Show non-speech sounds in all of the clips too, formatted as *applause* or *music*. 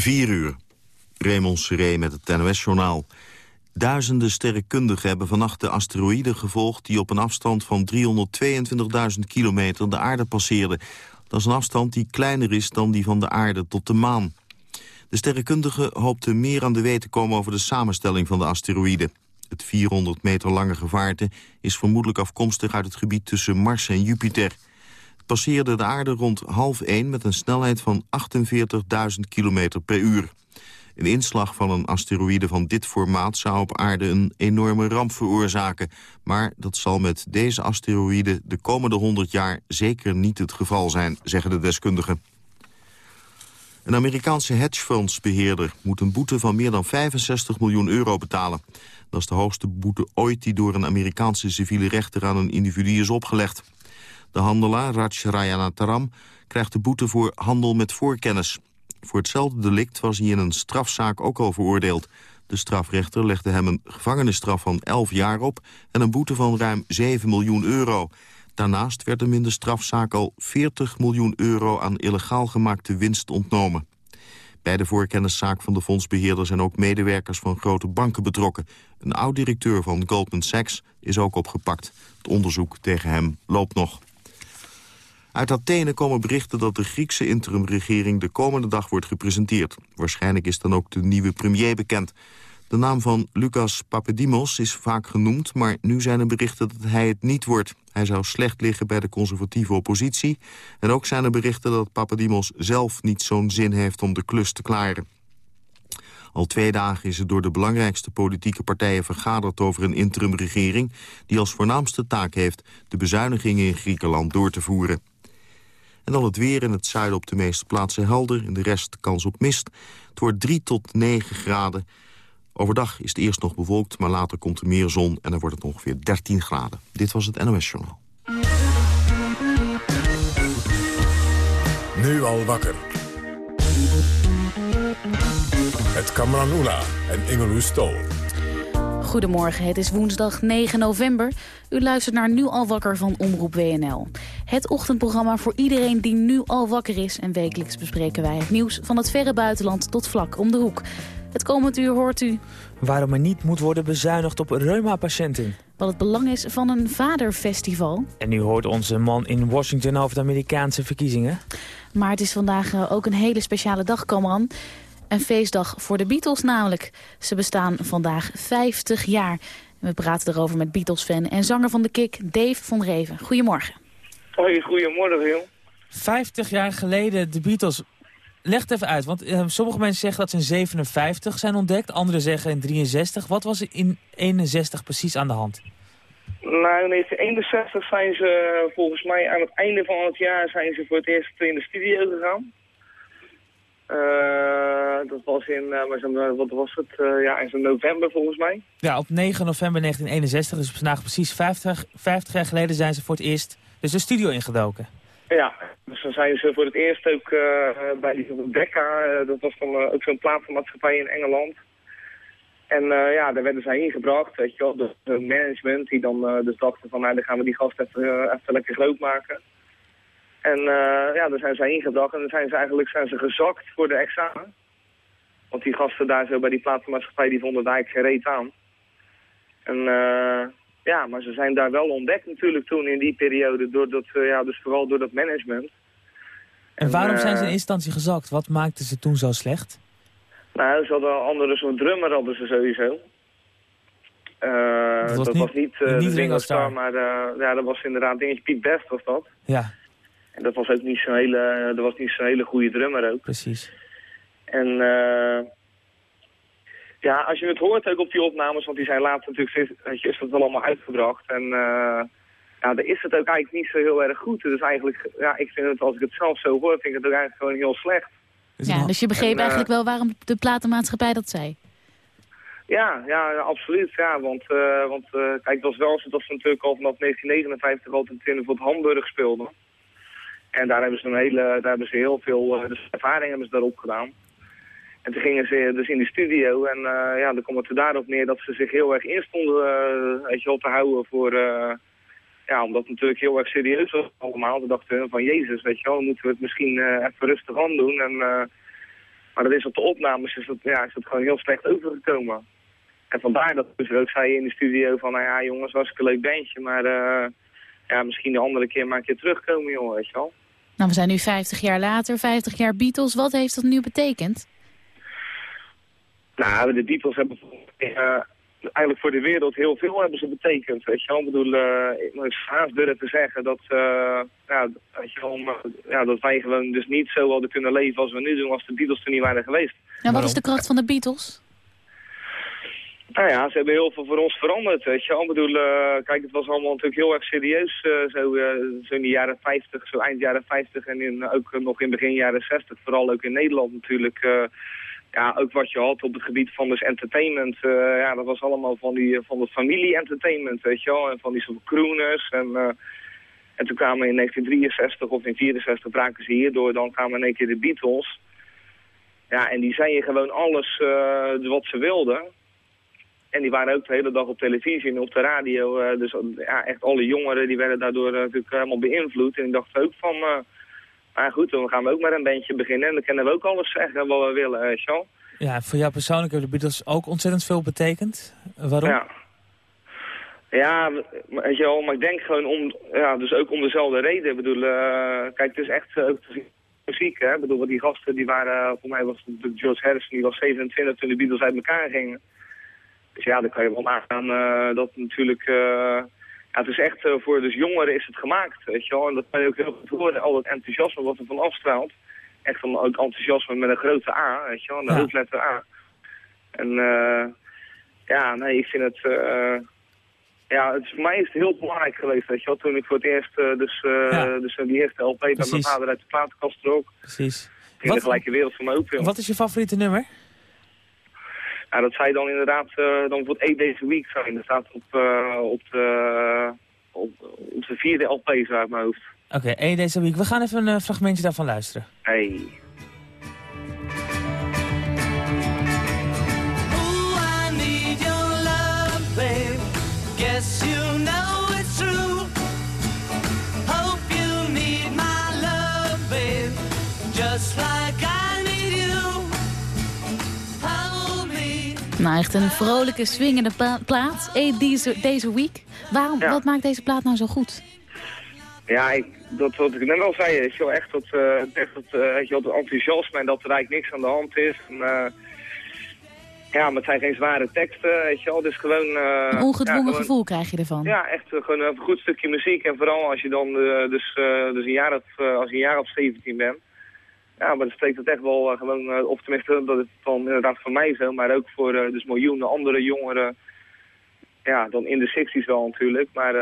4 uur. Raymond Seré met het NOS-journaal. Duizenden sterrenkundigen hebben vannacht de asteroïden gevolgd... die op een afstand van 322.000 kilometer de aarde passeerden. Dat is een afstand die kleiner is dan die van de aarde tot de maan. De sterrenkundigen hoopten meer aan de weet te komen over de samenstelling van de asteroïden. Het 400 meter lange gevaarte is vermoedelijk afkomstig uit het gebied tussen Mars en Jupiter passeerde de aarde rond half één met een snelheid van 48.000 km per uur. Een inslag van een asteroïde van dit formaat zou op aarde een enorme ramp veroorzaken. Maar dat zal met deze asteroïde de komende 100 jaar zeker niet het geval zijn, zeggen de deskundigen. Een Amerikaanse hedgefondsbeheerder moet een boete van meer dan 65 miljoen euro betalen. Dat is de hoogste boete ooit die door een Amerikaanse civiele rechter aan een individu is opgelegd. De handelaar Raj Rayanataram krijgt de boete voor handel met voorkennis. Voor hetzelfde delict was hij in een strafzaak ook al veroordeeld. De strafrechter legde hem een gevangenisstraf van 11 jaar op... en een boete van ruim 7 miljoen euro. Daarnaast werd hem in de strafzaak al 40 miljoen euro... aan illegaal gemaakte winst ontnomen. Bij de voorkenniszaak van de fondsbeheerder zijn ook medewerkers van grote banken betrokken. Een oud-directeur van Goldman Sachs is ook opgepakt. Het onderzoek tegen hem loopt nog. Uit Athene komen berichten dat de Griekse interimregering de komende dag wordt gepresenteerd. Waarschijnlijk is dan ook de nieuwe premier bekend. De naam van Lucas Papadimos is vaak genoemd, maar nu zijn er berichten dat hij het niet wordt. Hij zou slecht liggen bij de conservatieve oppositie. En ook zijn er berichten dat Papadimos zelf niet zo'n zin heeft om de klus te klaren. Al twee dagen is er door de belangrijkste politieke partijen vergaderd over een interimregering... die als voornaamste taak heeft de bezuinigingen in Griekenland door te voeren. En dan het weer in het zuiden op de meeste plaatsen helder. In de rest kans op mist. Het wordt 3 tot 9 graden. Overdag is het eerst nog bewolkt, maar later komt er meer zon... en dan wordt het ongeveer 13 graden. Dit was het NOS Journaal. Nu al wakker. Het Kamran Oela en Ingeloes Stol. Goedemorgen, het is woensdag 9 november. U luistert naar Nu al wakker van Omroep WNL. Het ochtendprogramma voor iedereen die nu al wakker is. En wekelijks bespreken wij het nieuws van het verre buitenland tot vlak om de hoek. Het komend uur hoort u... Waarom er niet moet worden bezuinigd op reuma-patiënten. Wat het belang is van een vaderfestival. En u hoort onze man in Washington over de Amerikaanse verkiezingen. Maar het is vandaag eh, ook een hele speciale dag, Kamran. Een feestdag voor de Beatles namelijk. Ze bestaan vandaag 50 jaar. We praten erover met Beatles-fan en zanger van de Kik, Dave van Reven. Goedemorgen. Hoi, goedemorgen, joh. 50 jaar geleden de Beatles. Leg het even uit, want uh, sommige mensen zeggen dat ze in 57 zijn ontdekt. Anderen zeggen in 63. Wat was er in 61 precies aan de hand? Nou, in 1961 zijn ze volgens mij aan het einde van het jaar zijn ze voor het eerst in de studio gegaan. Uh, dat was in, uh, wat was het, uh, ja, in november volgens mij. Ja, op 9 november 1961, dus vandaag precies 50, 50 jaar geleden zijn ze voor het eerst dus de studio ingedoken. Ja, dus dan zijn ze voor het eerst ook bij die Decca, dat was dan ook zo'n platenmaatschappij in Engeland. En ja, daar werden zij ingebracht, weet je wel, de, de management die dan dus dachten van, nou dan gaan we die gast even, even lekker groot maken. En uh, ja, daar zijn zij ingebracht en dan zijn ze eigenlijk zijn ze gezakt voor de examen. Want die gasten daar zo bij die platenmaatschappij, die vonden daar eigenlijk gereed aan. En uh, ja, maar ze zijn daar wel ontdekt natuurlijk toen in die periode, door dat, uh, ja, dus vooral door dat management. En waarom zijn ze in instantie gezakt? Wat maakte ze toen zo slecht? Nou, ze hadden andere soort drummer hadden ze sowieso. dat was dat niet, was niet, niet Ringo Starr, maar ja, dat was inderdaad dingetje Piet Best was dat. Ja. En dat was ook niet zo'n hele, dat was niet zo'n hele goede drummer ook. Precies. En uh, ja, als je het hoort ook op die opnames, want die zijn later natuurlijk, weet je, is dat wel allemaal uitgebracht. En uh, ja, daar is het ook eigenlijk niet zo heel erg goed. Dus eigenlijk, ja, ik vind het, als ik het zelf zo hoor, vind ik het ook eigenlijk gewoon heel slecht. Ja, dus je begreep uh, eigenlijk wel waarom de platenmaatschappij dat zei? Ja, ja, absoluut. Ja, want, uh, want uh, kijk, het was wel zo dat ze natuurlijk al vanaf 1959 altijd in voor het Hamburg speelden. En daar hebben ze, een hele, daar hebben ze heel veel dus ervaring hebben ze daarop gedaan. En toen gingen ze dus in de studio en uh, ja, dan kwam het er daarop neer dat ze zich heel erg instonden uh, je wel, te houden voor... Ja, omdat het natuurlijk heel erg serieus was allemaal. Toen dachten we van, jezus, weet je wel, moeten we het misschien even rustig aan doen. En, maar dat is op de opnames is dat, ja, is dat gewoon heel slecht overgekomen. En vandaar dat dus ook zei in de studio van, nou ja jongens, was een leuk bandje, maar ja, misschien de andere keer maar een keer terugkomen, jongen, weet je wel. Nou, we zijn nu 50 jaar later, 50 jaar Beatles. Wat heeft dat nu betekend? Nou, de Beatles hebben uh, eigenlijk voor de wereld heel veel hebben ze betekend. Weet je wel? Ik bedoel, uh, ik moet haast durven zeggen dat, uh, ja, weet je wel, ja, dat wij gewoon dus niet zo hadden kunnen leven als we nu doen als de Beatles er niet waren geweest. Ja, wat is de kracht van de Beatles? Nou ja, ze hebben heel veel voor ons veranderd, weet je wel. Ik bedoel, uh, kijk, het was allemaal natuurlijk heel erg serieus, uh, zo, uh, zo in de jaren 50, zo eind jaren 50 en in, ook nog in begin jaren 60, vooral ook in Nederland natuurlijk ja, ook wat je had op het gebied van dus entertainment. Ja, dat was allemaal van, die, van het familie-entertainment, weet je wel. En van die soort crooners. En, en toen kwamen in 1963 of in 64 braken ze hierdoor. Dan kwamen in één keer de Beatles. Ja, en die zeiden gewoon alles wat ze wilden. En die waren ook de hele dag op televisie en op de radio. dus ja, echt alle jongeren die werden daardoor natuurlijk helemaal beïnvloed. En ik dacht ook van... Maar goed, dan gaan we ook met een bandje beginnen. En dan kunnen we ook alles zeggen wat we willen, uh, Sean. Ja, voor jou persoonlijk hebben de Beatles ook ontzettend veel betekend. Waarom? Ja. Ja, weet je wel, maar ik denk gewoon om, ja, dus ook om dezelfde reden. Ik bedoel, uh, kijk, het is echt uh, ook muziek, hè. Ik bedoel, wat die gasten, die waren, voor mij was het George Harrison, die was 27 toen de Beatles uit elkaar gingen. Dus ja, dan kan je wel nagaan uh, dat natuurlijk ja, het is echt uh, voor dus jongeren is het gemaakt, weet je wel. En dat kan je ook heel goed horen, al dat enthousiasme wat er van afstraalt. Echt dan ook enthousiasme met een grote A, weet je wel, een ja. letter A. En uh, ja, nee, ik vind het... Uh, ja, het, voor mij is het heel belangrijk geweest, weet je wel. Toen ik voor het eerst, dus, ja. dus die eerste LP bij mijn vader uit de platenkast trok. Precies. Ging de gelijke wereld van me open. Wat is je favoriete nummer? Ja, dat zou dan inderdaad uh, dan voor het deze week zijn. Dat staat op, uh, op, de, op, op de vierde LP uit mijn hoofd. Oké, okay, deze week. We gaan even een uh, fragmentje daarvan luisteren. Hey. Nou, echt een vrolijke, swingende plaat. Hey, deze, deze week. Waarom, ja. Wat maakt deze plaat nou zo goed? Ja, ik, dat wat ik net al zei, is wel echt dat, uh, echt dat, uh, weet je, dat enthousiasme en dat er eigenlijk niks aan de hand is. En, uh, ja, maar het zijn geen zware teksten, weet je wel. Dus gewoon... een ongedwongen ja, gewoon, gevoel krijg je ervan. Ja, echt gewoon een goed stukje muziek. En vooral als je dan dus, dus een jaar of, als je een jaar of 17 bent. Ja, maar dat steekt het echt wel uh, gewoon, uh, of tenminste, dat is dan inderdaad voor mij zo, maar ook voor uh, dus miljoenen andere jongeren, ja, dan in de 60s wel natuurlijk, maar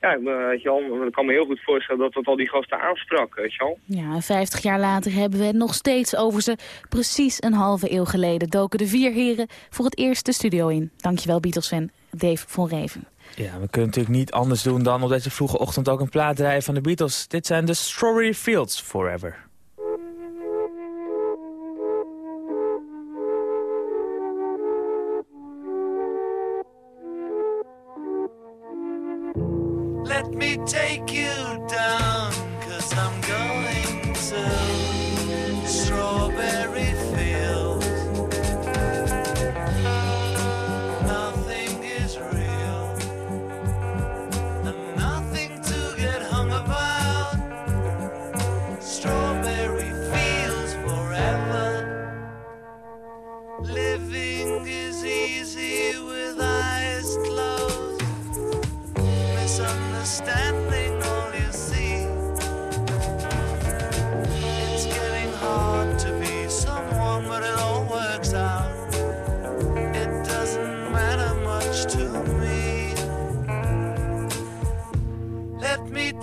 ja, weet je wel, ik kan me heel goed voorstellen dat dat al die gasten aansprak, weet je wel. Ja, 50 jaar later hebben we het nog steeds over ze. Precies een halve eeuw geleden doken de vier heren voor het eerst de studio in. Dankjewel Beatles-fan Dave van Reven. Ja, we kunnen natuurlijk niet anders doen dan op deze vroege ochtend ook een plaat draaien van de Beatles. Dit zijn de Strawberry Fields Forever.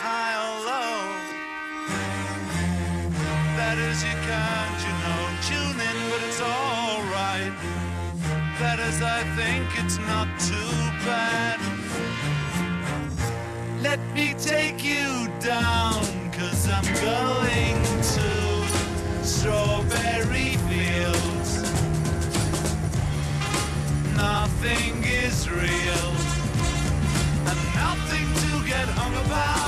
high or low. That is, you can't, you know, tune in, but it's alright. That is, I think it's not too bad. Let me take you down, cause I'm going to strawberry fields. Nothing is real, and nothing to get hung about.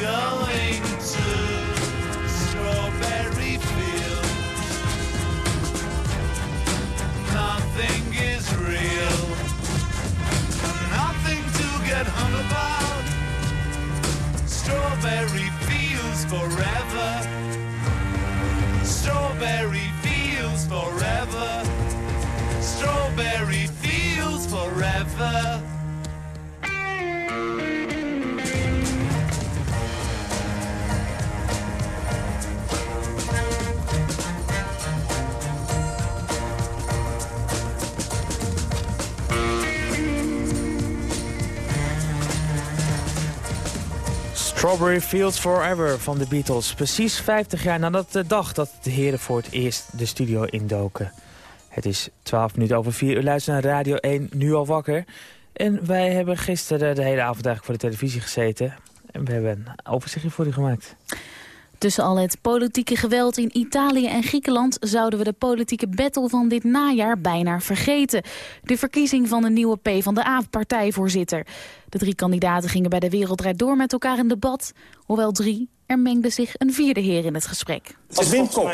going to Strawberry Fields. Nothing is real, nothing to get hung about. Strawberry fields forever. Strawberry fields forever. Strawberry fields forever. Strawberry Fields Forever van de Beatles. Precies 50 jaar nadat de dag dat de heren voor het eerst de studio indoken. Het is 12 minuten over 4 uur. Luister naar Radio 1, nu al wakker. En wij hebben gisteren de hele avond eigenlijk voor de televisie gezeten. En we hebben een overzichtje voor u gemaakt. Tussen al het politieke geweld in Italië en Griekenland... zouden we de politieke battle van dit najaar bijna vergeten. De verkiezing van de nieuwe PvdA-partijvoorzitter. De drie kandidaten gingen bij de Wereldrijd Door met elkaar in debat. Hoewel drie, er mengde zich een vierde heer in het gesprek. Als Wim Kok,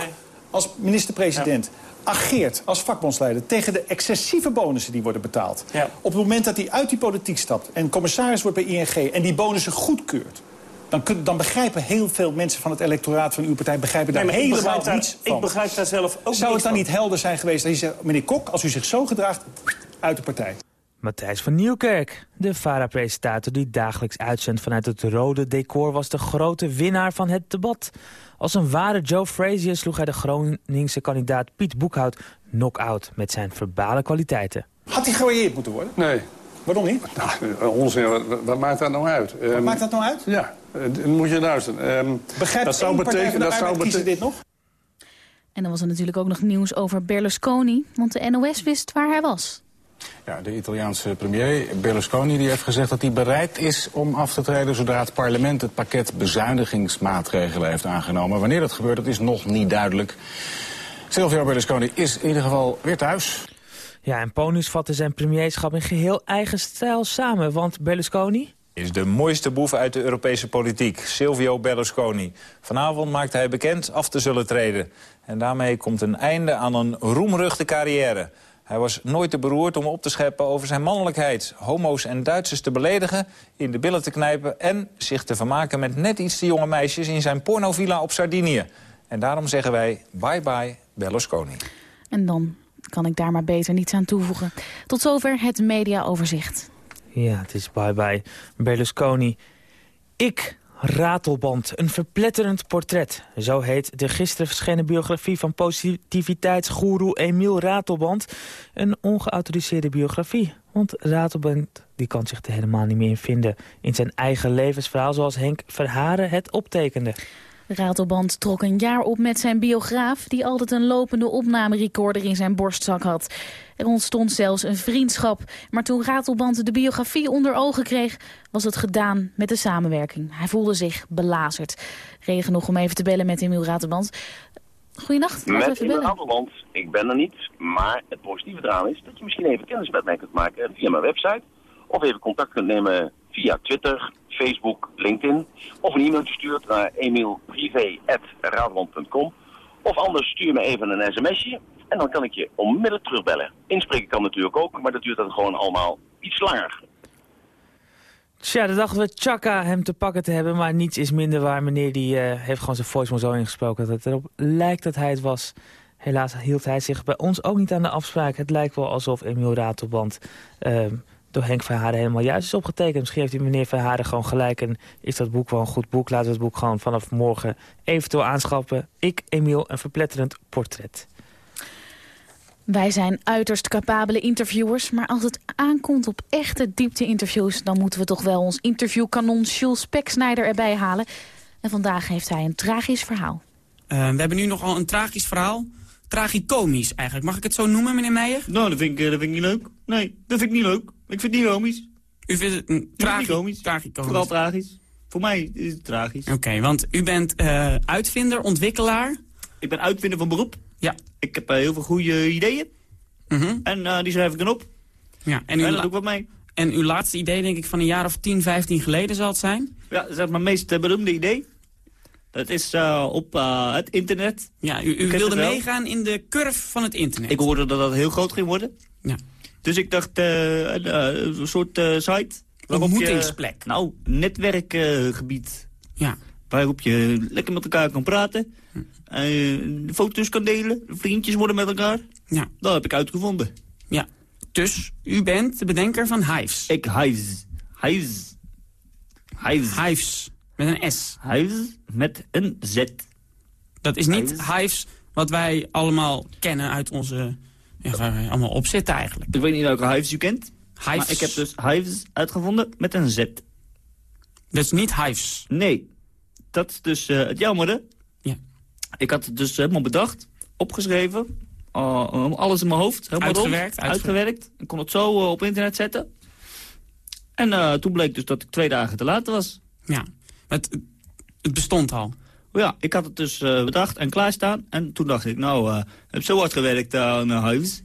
als minister-president, ageert als vakbondsleider... tegen de excessieve bonussen die worden betaald... Ja. op het moment dat hij uit die politiek stapt... en commissaris wordt bij ING en die bonussen goedkeurt... Dan, kun- dan begrijpen heel veel mensen van het electoraat van uw partij... begrijpen daar Nee, helemaal begrijp daar- niets van. Ik begrijp daar zelf ook Zou het dan van. niet helder zijn geweest dat je zegt... meneer Kok, als u zich zo gedraagt, uit de partij? Matthijs van Nieuwkerk, de VARA-presentator die dagelijks uitzendt vanuit het rode decor... was de grote winnaar van het debat. Als een ware Joe Frazier sloeg hij de Groningse kandidaat Piet Boekhout knock-out... met zijn verbale kwaliteiten. Had hij gewaardeerd moeten worden? Nee. Waarom niet? Nou, onzin, wat, wat maakt dat nou uit? Wat Ehm, maakt dat nou uit? Ja, dan moet je luisteren. Ehm, Begrijpt dat zou betekenen... Dat zou betekenen dit nog? En dan was er natuurlijk ook nog nieuws over Berlusconi... want de NOS wist waar hij was. Ja, de Italiaanse premier Berlusconi die heeft gezegd dat hij bereid is om af te treden zodra het parlement het pakket bezuinigingsmaatregelen heeft aangenomen. Wanneer dat gebeurt, dat is nog niet duidelijk. Silvio Berlusconi is in ieder geval weer thuis. Ja, en Ponus vatte zijn premierschap in geheel eigen stijl samen. Want Berlusconi, is de mooiste boef uit de Europese politiek, Silvio Berlusconi. Vanavond maakt hij bekend af te zullen treden. En daarmee komt een einde aan een roemruchte carrière. Hij was nooit te beroerd om op te scheppen over zijn mannelijkheid... homo's en Duitsers te beledigen, in de billen te knijpen... en zich te vermaken met net iets te jonge meisjes... in zijn pornovilla op Sardinië. En daarom zeggen wij bye-bye Berlusconi. En dan kan ik daar maar beter niets aan toevoegen. Tot zover het mediaoverzicht. Ja, het is bye-bye. Berlusconi. Ik, Ratelband, een verpletterend portret. Zo heet de gisteren verschenen biografie van positiviteitsgoeroe Emiel Ratelband. Een ongeautoriseerde biografie. Want Ratelband die kan zich er helemaal niet meer in vinden... in zijn eigen levensverhaal zoals Henk Verharen het optekende. Ratelband trok een jaar op met zijn biograaf... die altijd een lopende opnamerecorder in zijn borstzak had. Er ontstond zelfs een vriendschap. Maar toen Ratelband de biografie onder ogen kreeg... was het gedaan met de samenwerking. Hij voelde zich belazerd. Regen nog om even te bellen met Emiel Ratelband. Goedenacht, Met bellen. Nederland. Ik ben er niet, maar het positieve eraan is dat je misschien even kennis met mij kunt maken via mijn website. Of even contact kunt nemen via Twitter, Facebook, LinkedIn. Of een e-mailtje stuurt naar emielprivé.raadland.com. Of anders stuur me even een sms'je en dan kan ik je onmiddellijk terugbellen. Inspreken kan natuurlijk ook, maar dat duurt dan gewoon allemaal iets langer. Tja, de dachten we Chaka hem te pakken te hebben, maar niets is minder waar. Meneer die uh, heeft gewoon zijn voicemail zo ingesproken dat het erop lijkt dat hij het was. Helaas hield hij zich bij ons ook niet aan de afspraak. Het lijkt wel alsof Emiel Ratelband uh, door Henk Verharen helemaal juist is opgetekend. Misschien heeft die meneer Verharen gewoon gelijk en is dat boek wel een goed boek. Laten we het boek gewoon vanaf morgen eventueel aanschaffen. Ik, Emiel, een verpletterend portret. Wij zijn uiterst capabele interviewers, maar als het aankomt op echte diepte-interviews... dan moeten we toch wel ons interviewkanon Jules Speksnijder erbij halen. En vandaag heeft hij een tragisch verhaal. Uh, we hebben nu nogal een tragisch verhaal. Tragicomisch eigenlijk. Mag ik het zo noemen, meneer Meijer? Nou, dat vind, ik, dat vind ik niet leuk. Nee, dat vind ik niet leuk. Ik vind het niet komisch. U vindt het een tragisch? Tragicomisch. Vooral tragisch. Voor mij is het tragisch. Oké, want u bent uh, uitvinder, ontwikkelaar? Ik ben uitvinder van beroep. Ja. Ik heb uh, heel veel goede ideeën. Mm -hmm. En uh, die schrijf ik dan op. Ja, en, en daar doe ik wat mee. En uw laatste idee, denk ik, van een jaar of 10, 15 geleden zal het zijn? Ja, dat is mijn meest beroemde idee. Dat is uh, op uh, het internet. Ja, u, u wilde meegaan in de curve van het internet. Ik hoorde dat dat heel groot ging worden. Ja. Dus ik dacht, uh, een soort site. Een ontmoetingsplek. Je, nou, netwerkgebied. ja. Waarop je lekker met elkaar kan praten. Foto's kan delen. Vriendjes worden met elkaar. Ja. Dat heb ik uitgevonden. Ja. Dus u bent de bedenker van Hives. Ik Hives. Hives. Hives. Hives. Met een S. Hives met een Z. Dat is niet Hives wat wij allemaal kennen uit onze... Ja, allemaal op zitten eigenlijk. Ik weet niet welke Hives u kent. Hives. Maar ik heb dus Hives uitgevonden met een Z. Dus niet Hives? Nee. Dat is dus uh, het jammerde. Ja. Ik had het dus helemaal bedacht, opgeschreven. Uh, alles in mijn hoofd. Helemaal uitgewerkt, rond, uitgewerkt. Ik kon het zo uh, op internet zetten. En toen bleek dus dat ik twee dagen te laat was. Ja. Het, het bestond al. Ja, ik had het dus uh, bedacht en klaarstaan. En toen dacht ik, nou, uh, ik heb zo hard gewerkt aan uh, huis.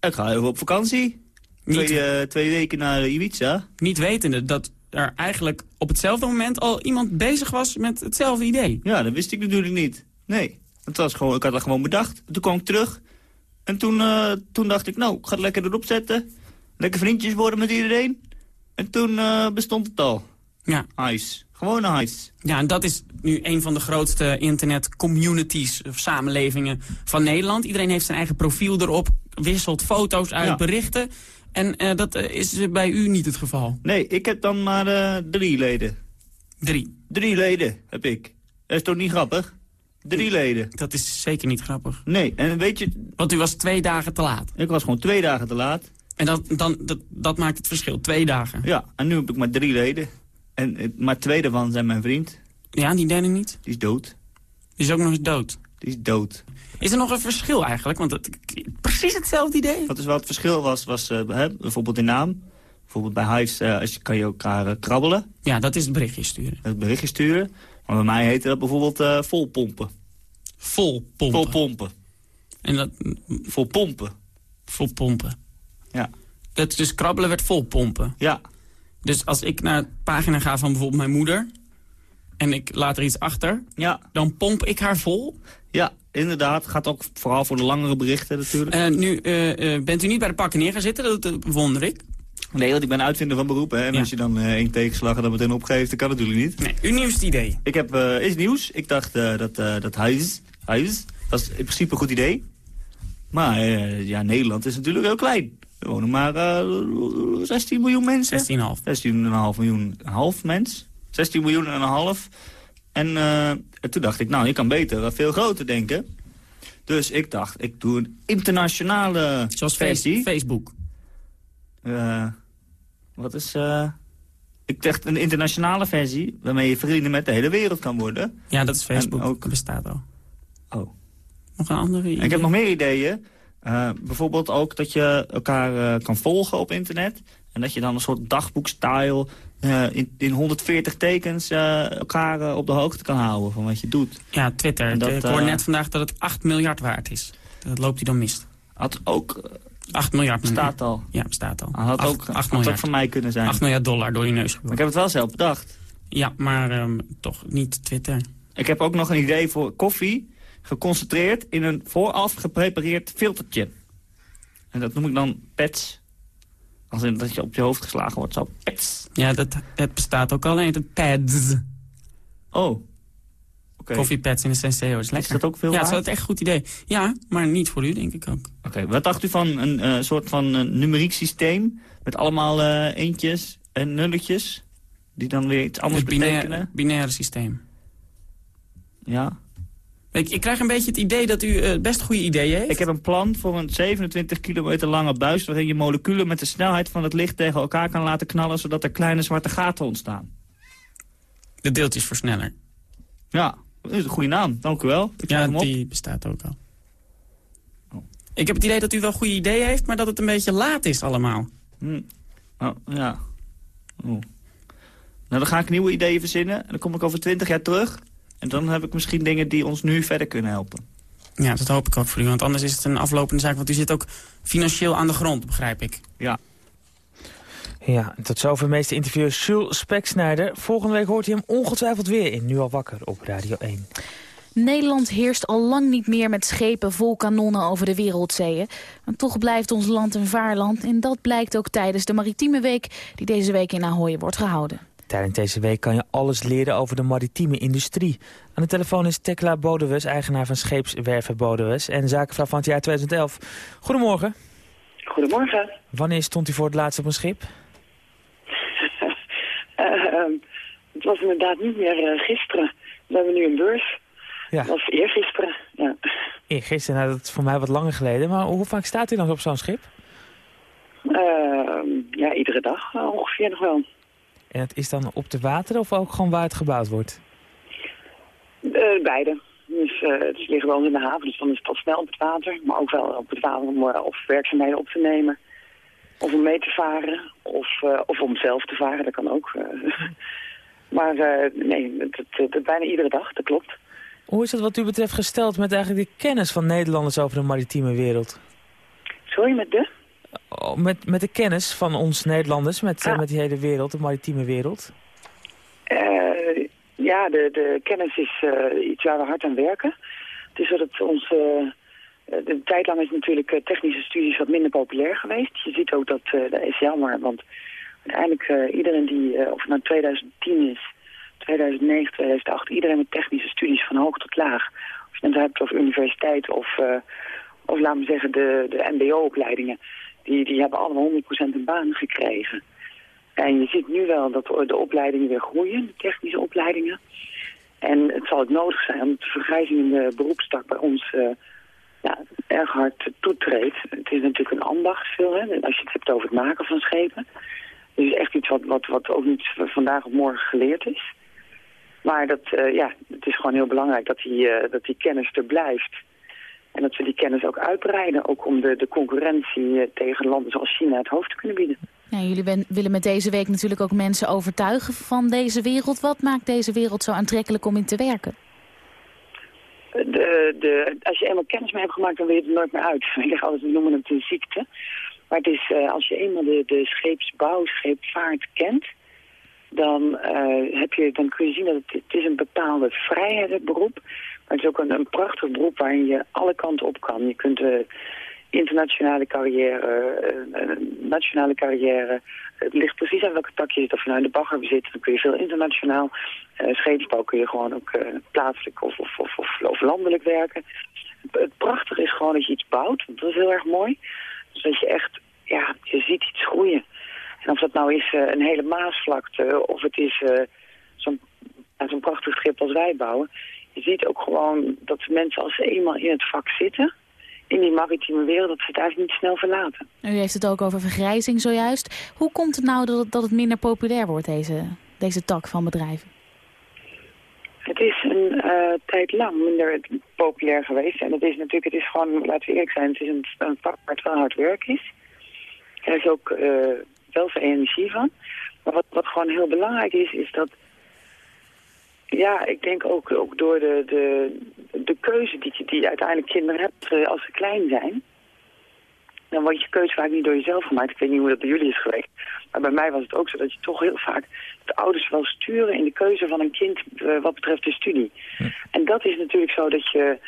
Ik ga even op vakantie. Twee, twee, weken naar Ibiza. Niet wetende dat er eigenlijk op hetzelfde moment al iemand bezig was met hetzelfde idee. Ja, dat wist ik natuurlijk niet. Nee, het was gewoon, ik had dat gewoon bedacht. Toen kwam ik terug. En toen, toen dacht ik, nou, ik ga het lekker erop zetten. Lekker vriendjes worden met iedereen. En toen bestond het al. Ja. Ice. Gewoon nice. Ja, en dat is nu een van de grootste internet-communities of samenlevingen van Nederland. Iedereen heeft zijn eigen profiel erop, wisselt foto's uit, ja. berichten. En uh, dat uh, is bij u niet het geval? Nee, ik heb dan maar uh, drie leden. Drie? Drie leden heb ik. Dat is toch niet grappig? Drie leden. Dat is zeker niet grappig. Nee, en weet je... Want u was twee dagen te laat. Ik was gewoon twee dagen te laat. En dat, dan, dat, dat maakt het verschil, twee dagen. Ja, en nu heb ik maar drie leden. En, maar twee daarvan zijn mijn vriend. Ja, die derde niet? Die is dood. Die is ook nog eens dood? Die is dood. Is er nog een verschil eigenlijk? Want het, precies hetzelfde idee. Wat is wat het verschil was, was uh, hè, bijvoorbeeld in naam. Bijvoorbeeld bij Hives uh, als je, kan je elkaar uh, krabbelen. Ja, dat is het berichtje sturen. Het berichtje sturen. Maar bij mij heette dat bijvoorbeeld volpompen. Volpompen? Volpompen. En dat... Volpompen. Volpompen. Ja. Dat dus krabbelen werd volpompen? Ja. Dus als ik naar de pagina ga van bijvoorbeeld mijn moeder... en ik laat er iets achter, ja. dan pomp ik haar vol? Ja, inderdaad. Gaat ook vooral voor de langere berichten natuurlijk. Uh, nu, uh, uh, bent u niet bij de pakken neer gaan zitten? Dat, bewonder ik. Nee, want ik ben uitvinder van beroep. Hè? En ja. als je dan één tegenslag en dan meteen opgeeft, dat kan natuurlijk niet. Nee, uw nieuwste idee? Ik heb, is nieuws. Ik dacht dat, dat huis, huis, dat is in principe een goed idee. Maar ja, Nederland is natuurlijk heel klein. Er wonen maar uh, 16 miljoen mensen. 16,5. 16,5 miljoen, een half mens. 16 miljoen en een half. En, uh, en toen dacht ik, nou, ik kan beter veel groter denken. Dus ik dacht, ik doe een internationale Zoals versie. Facebook. Uh, wat is... Uh, ik dacht een internationale versie waarmee je vrienden met de hele wereld kan worden. Ja, dat is Facebook. En ook... Dat bestaat al. Oh. Nog een andere idee? Ik heb nog meer ideeën. Uh, bijvoorbeeld ook dat je elkaar uh, kan volgen op internet. En dat je dan een soort dagboekstyle uh, in, in 140 tekens elkaar op de hoogte kan houden van wat je doet. Ja, Twitter. Dat, ik hoor net vandaag dat het 8 miljard waard is. Dat loopt hij dan mist. Had ook... 8 miljard. Bestaat al. Ja, bestaat al. Had 8, ook, 8 had ook van mij kunnen zijn. 8 miljard dollar door je neus Maar ik heb het wel zelf bedacht. Ja, maar um, toch niet Twitter. Ik heb ook nog een idee voor koffie geconcentreerd in een vooraf geprepareerd filtertje. En dat noem ik dan pets. Als in dat je op je hoofd geslagen wordt, zo. Pets. Ja, dat, het bestaat ook alleen de pads. Oh. Oké. Koffiepads in de Senseo is lekker. dat ook veel Ja, het is wel echt een goed idee. Ja, maar niet voor u, denk ik ook. Oké, wat dacht u van een eh, soort van eh, numeriek systeem... met allemaal eh, eentjes en nulletjes... die dan weer iets anders Het binaire, betekenen? binaire systeem. Ja. Ik, ik krijg een beetje het idee dat u eh, best goede ideeën heeft. Ik heb een plan voor een 27 kilometer lange buis... waarin je moleculen met de snelheid van het licht tegen elkaar kan laten knallen... zodat er kleine zwarte gaten ontstaan. De deeltjesversneller. Ja, dat is een goede naam. Dank u wel. Ik Ja, hem op. die bestaat ook al. Ik heb het idee dat u wel goede ideeën heeft, maar dat het een beetje laat is allemaal. Hm. Oh, ja. Oh. Nou, dan ga ik nieuwe ideeën verzinnen. En dan kom ik over 20 jaar terug. En dan heb ik misschien dingen die ons nu verder kunnen helpen. Ja, dat hoop ik ook voor u, want anders is het een aflopende zaak. Want u zit ook financieel aan de grond, begrijp ik. Ja. Ja, en tot zover meeste interviews Jules Speksnijder. Volgende week hoort hij hem ongetwijfeld weer in Nu al wakker op Radio 1. Nederland heerst al lang niet meer met schepen vol kanonnen over de wereldzeeën. Maar toch blijft ons land een vaarland en dat blijkt ook tijdens de Maritieme Week... die deze week in Ahoy wordt gehouden. Tijdens deze week kan je alles leren over de maritieme industrie. Aan de telefoon is Tekla Bodewes, eigenaar van Scheepswerven Bodewes... en zakenvrouw van het jaar 2011. Goedemorgen. Goedemorgen. Wanneer stond u voor het laatst op een schip? *laughs* Ehm, het was inderdaad niet meer eh, gisteren. We hebben nu een beurs. Ja. Dat was eergisteren, ja. Eergisteren, nou, dat is voor mij wat langer geleden. Maar hoe vaak staat u dan op zo'n schip? Ehm, ja, iedere dag eh, ongeveer nog wel. En het is dan op de water of ook gewoon waar het gebouwd wordt? Eh, beide. Dus eh, het liggen wel in de haven, dus dan is het al snel op het water. Maar ook wel op het water om eh, of werkzaamheden op te nemen. Of om mee te varen. Of, of om zelf te varen, dat kan ook. *laughs* maar nee, het, het, het- het bijna iedere dag, dat klopt. Hoe is dat wat u betreft gesteld met eigenlijk de kennis van Nederlanders over de maritieme wereld? Sorry, met de? Oh, met, met de kennis van ons Nederlanders, met, eh, met die hele wereld, de maritieme wereld? Eh, ja, de, de kennis is eh, iets waar we hard aan werken. Het is dat het ons... de tijd lang is natuurlijk technische studies wat minder populair geweest. Je ziet ook dat, dat is jammer, want uiteindelijk iedereen die, of het nou 2010 is, 2009, 2008, iedereen met technische studies van hoog tot laag. Of je het hebt over universiteit of, of laten we zeggen de, de mbo-opleidingen, die, die hebben allemaal 100% een baan gekregen. En je ziet nu wel dat de opleidingen weer groeien, de technische opleidingen. En het zal ook nodig zijn omdat de vergrijzing in de beroepstak bij ons eh, ja, erg hard toetreedt. Het is natuurlijk een ambachtsveel, hè, als je het hebt over het maken van schepen. Het is echt iets wat, wat, wat ook niet vandaag of morgen geleerd is. Maar dat, eh, ja, het is gewoon heel belangrijk dat die, eh, dat die kennis er blijft. En dat we die kennis ook uitbreiden, ook om de, de concurrentie eh, tegen landen zoals China het hoofd te kunnen bieden. Jullie ben- willen met deze week natuurlijk ook mensen overtuigen van deze wereld. Wat maakt deze wereld zo aantrekkelijk om in te werken? De, de, als je eenmaal kennis mee hebt gemaakt, dan wil je er nooit meer uit. Ik zeg altijd, we noemen het een ziekte. Maar het is, eh, als je eenmaal de, de scheepsbouw, scheepvaart kent, dan, eh, heb je, dan kun je zien dat het, het is een bepaalde vrijheid, het beroep. Maar het is ook een, prachtig beroep waarin je alle kanten op kan. Je kunt eh, internationale carrière, eh, eh, nationale carrière. Het ligt precies aan welke tak je zit. Of je nou in de bagger zit, dan kun je veel internationaal. Eh scheepsbouw kun je gewoon ook plaatselijk of, of, of, of, landelijk werken. Het prachtige is gewoon dat je iets bouwt. Dat is heel erg mooi. Dus dat je echt, ja, je ziet iets groeien. En of dat nou is een hele Maasvlakte of het is zo'n zo'n prachtig schip als wij bouwen. Je ziet ook gewoon dat mensen als ze eenmaal in het vak zitten, in die maritieme wereld, dat ze het eigenlijk niet snel verlaten. U heeft het ook over vergrijzing zojuist. Hoe komt het nou dat het, dat het minder populair wordt, deze, deze tak van bedrijven? Het is een eh, tijd lang minder populair geweest. En het is natuurlijk, het is gewoon, laten we eerlijk zijn, het is een, een vak waar het wel hard werk is. Er is ook eh, wel veel energie van. Maar wat, wat gewoon heel belangrijk is, is dat... Ja, ik denk ook, ook door de, de, de keuze die, je- die uiteindelijk kinderen hebt eh, als ze klein zijn... dan wordt je keuze vaak niet door jezelf gemaakt. Ik weet niet hoe dat bij jullie is geweest. Maar bij mij was het ook zo dat je toch heel vaak de ouders wel sturen in de keuze van een kind eh, wat betreft de studie. En dat is natuurlijk zo dat je,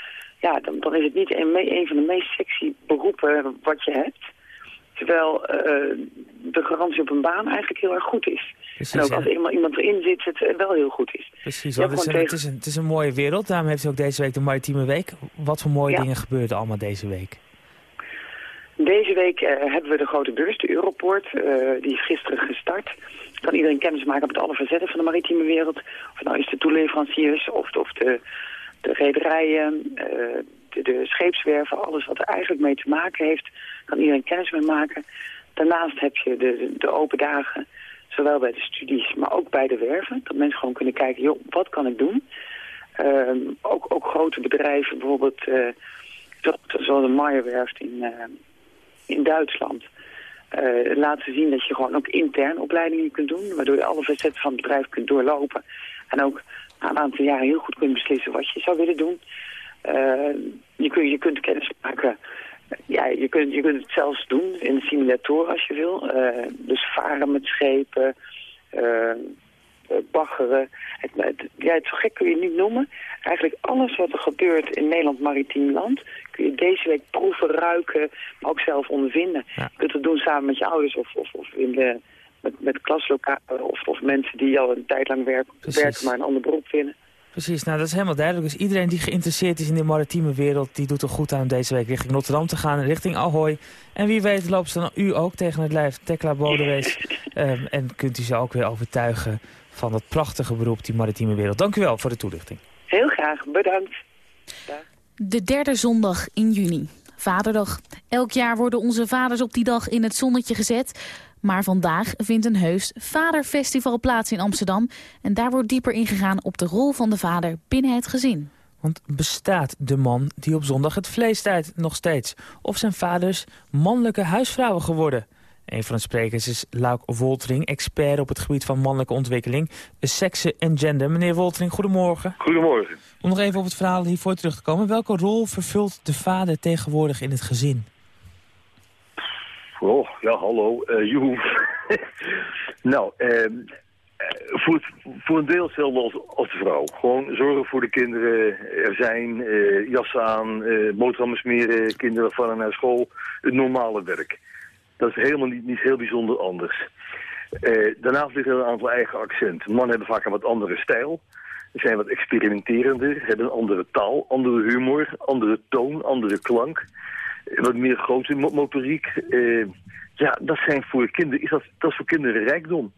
ja, dan, dan is het niet een, een van de meest sexy beroepen wat je hebt. Terwijl eh, de garantie op een baan eigenlijk heel erg goed is. Precies, en ook als iemand, iemand erin zit, het eh, wel heel goed is. Precies, want hebt het, is een, het, is een, het is een mooie wereld. Daarom heeft u ook deze week de Maritieme Week. Wat voor mooie Ja. dingen gebeurden allemaal deze week? Deze week eh, hebben we de grote beurs, de Europort. eh, die is gisteren gestart. Kan iedereen kennis maken met alle facetten van de maritieme wereld. Of nou is de toeleveranciers of, of de, de rederijen, eh, de, de scheepswerven. Alles wat er eigenlijk mee te maken heeft, kan iedereen kennis mee maken. Daarnaast heb je de, de, open dagen, zowel bij de studies, maar ook bij de werven. Dat mensen gewoon kunnen kijken, joh, wat kan ik doen? Ehm, ook, ook grote bedrijven, bijvoorbeeld eh, zo- zoals de Meyerwerft in, eh, in Duitsland. eh, laten zien dat je gewoon ook intern opleidingen kunt doen. Waardoor je alle facetten van het bedrijf kunt doorlopen. En ook na een aantal jaren heel goed kunt beslissen wat je zou willen doen. Je, kun, je kunt kennis maken. Ja, je kunt, je kunt het zelfs doen in de simulatoren als je wil. Eh, dus varen met schepen, eh, eh, baggeren. Het, het- ja, het zo gek kun je niet noemen. Eigenlijk alles wat er gebeurt in Nederland maritiem land... kun je deze week proeven, ruiken, maar ook zelf ondervinden. Je kunt het doen samen met je ouders of, of, of in de, met, met klaslokalen... Of, of mensen die al een tijd lang werken, werken maar een ander beroep willen. Precies, nou dat is helemaal duidelijk. Dus iedereen die geïnteresseerd is in de maritieme wereld... die doet er goed aan om deze week richting Rotterdam te gaan, richting Ahoy. En wie weet loopt ze dan u ook tegen het lijf, Tekla Bodewees. Ehm, en kunt u ze ook weer overtuigen van dat prachtige beroep, die maritieme wereld. Dank u wel voor de toelichting. Heel graag, bedankt. De derde zondag in juni. Vaderdag. Elk jaar worden onze vaders op die dag in het zonnetje gezet. Maar vandaag vindt een heus vaderfestival plaats in Amsterdam. En daar wordt dieper ingegaan op de rol van de vader binnen het gezin. Want bestaat de man die op zondag het vlees tijd nog steeds? Of zijn vaders mannelijke huisvrouwen geworden? Een van de sprekers is Lauk Woltering, expert op het gebied van mannelijke ontwikkeling, seksen en gender. Meneer Woltering, goedemorgen. Goedemorgen. Om nog even op het verhaal hiervoor terug te komen. Welke rol vervult de vader tegenwoordig in het gezin? Oh, ja, hallo. eh joe. *laughs* nou, ehm, eh, voor, voor een deel hetzelfde als, als de vrouw. Gewoon zorgen voor de kinderen, er zijn, eh, jassen aan, eh boterhammen smeren, kinderen van naar school. Het normale werk. Dat is helemaal niet, niet heel bijzonder anders. Daarnaast ligt er een aantal eigen accenten. Mannen hebben vaak een wat andere stijl. Zijn wat experimenterender, hebben een andere taal, andere humor, andere toon, andere klank. Wat meer grote mo- motoriek. Eh, ja, dat zijn voor kinderen, is dat, dat is voor kinderen rijkdom.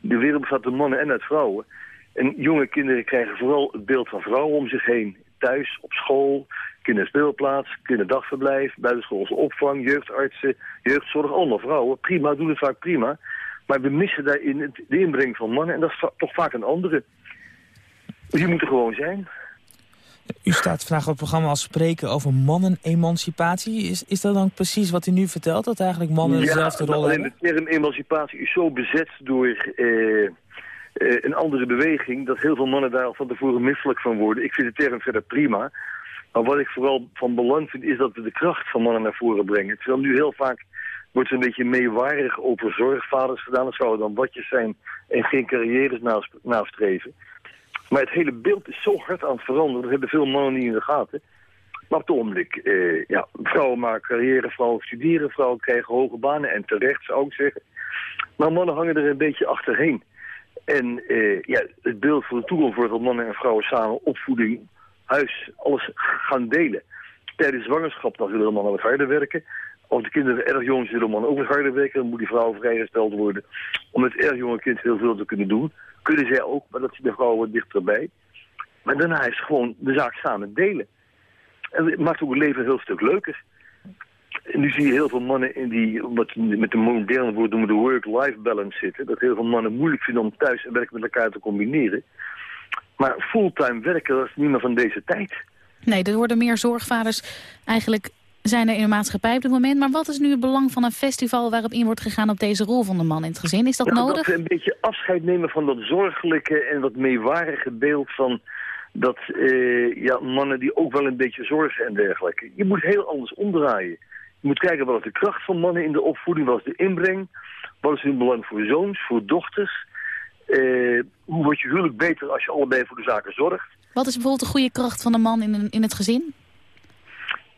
De wereld bestaat uit mannen en uit vrouwen. En jonge kinderen krijgen vooral het beeld van vrouwen om zich heen. Thuis, op school, kinderspeelplaats, kinderdagverblijf, buitenschoolse opvang, jeugdartsen, jeugdzorg, allemaal vrouwen. Prima, doen het vaak prima. Maar we missen daarin de inbreng van mannen en dat is toch vaak een andere. Die moeten gewoon zijn. U staat vandaag op het programma als spreker over mannen-emancipatie. Is, is dat dan precies wat u nu vertelt? Dat eigenlijk mannen dezelfde rol alleen hebben? de term emancipatie is zo bezet door eh, eh, een andere beweging... dat heel veel mannen daar al van tevoren misselijk van worden. Ik vind de term verder prima. Maar wat ik vooral van belang vind is dat we de kracht van mannen naar voren brengen. Terwijl nu heel vaak wordt er een beetje meewarig over zorgvaders gedaan. Dat zouden dan watjes zijn en geen carrières nastreven. Maar het hele beeld is zo hard aan het veranderen. Dat hebben veel mannen niet in de gaten. Maar op het ogenblik, eh, ja, vrouwen maken carrière, vrouwen studeren, vrouwen krijgen hoge banen en terecht zou ik zeggen. Maar mannen hangen er een beetje achterheen. En eh, ja, het beeld voor de toekomst wordt dat mannen en vrouwen samen opvoeding, huis, alles gaan delen. Tijdens zwangerschap dan zullen mannen wat harder werken. Als de kinderen erg jong zijn, zullen mannen ook wat harder werken. Dan moet die vrouw vrijgesteld worden om met erg jonge kind heel veel te kunnen doen. Kunnen zij ook, maar dat zit de vrouw wat dichterbij. Maar daarna is gewoon de zaak samen delen. En het maakt ook het leven een heel stuk leuker. En nu zie je heel veel mannen in die, wat met de moderne woord noemen de work-life balance zitten. Dat heel veel mannen moeilijk vinden om thuis en werk met elkaar te combineren. Maar fulltime werken, dat is niet meer van deze tijd. Nee, er worden meer zorgvaders eigenlijk zijn er in de maatschappij op dit moment. Maar wat is nu het belang van een festival waarop in wordt gegaan op deze rol van de man in het gezin? Is dat Nou, nodig? Dat we een beetje afscheid nemen van dat zorgelijke en wat meewarige beeld van dat eh, ja, mannen die ook wel een beetje zorgen en dergelijke. Je moet heel anders omdraaien. Je moet kijken wat is de kracht van mannen in de opvoeding, wat is de inbreng, wat is hun belang voor zoons, voor dochters. Eh, hoe wordt je huwelijk beter als je allebei voor de zaken zorgt? Wat is bijvoorbeeld de goede kracht van de man in, in het gezin?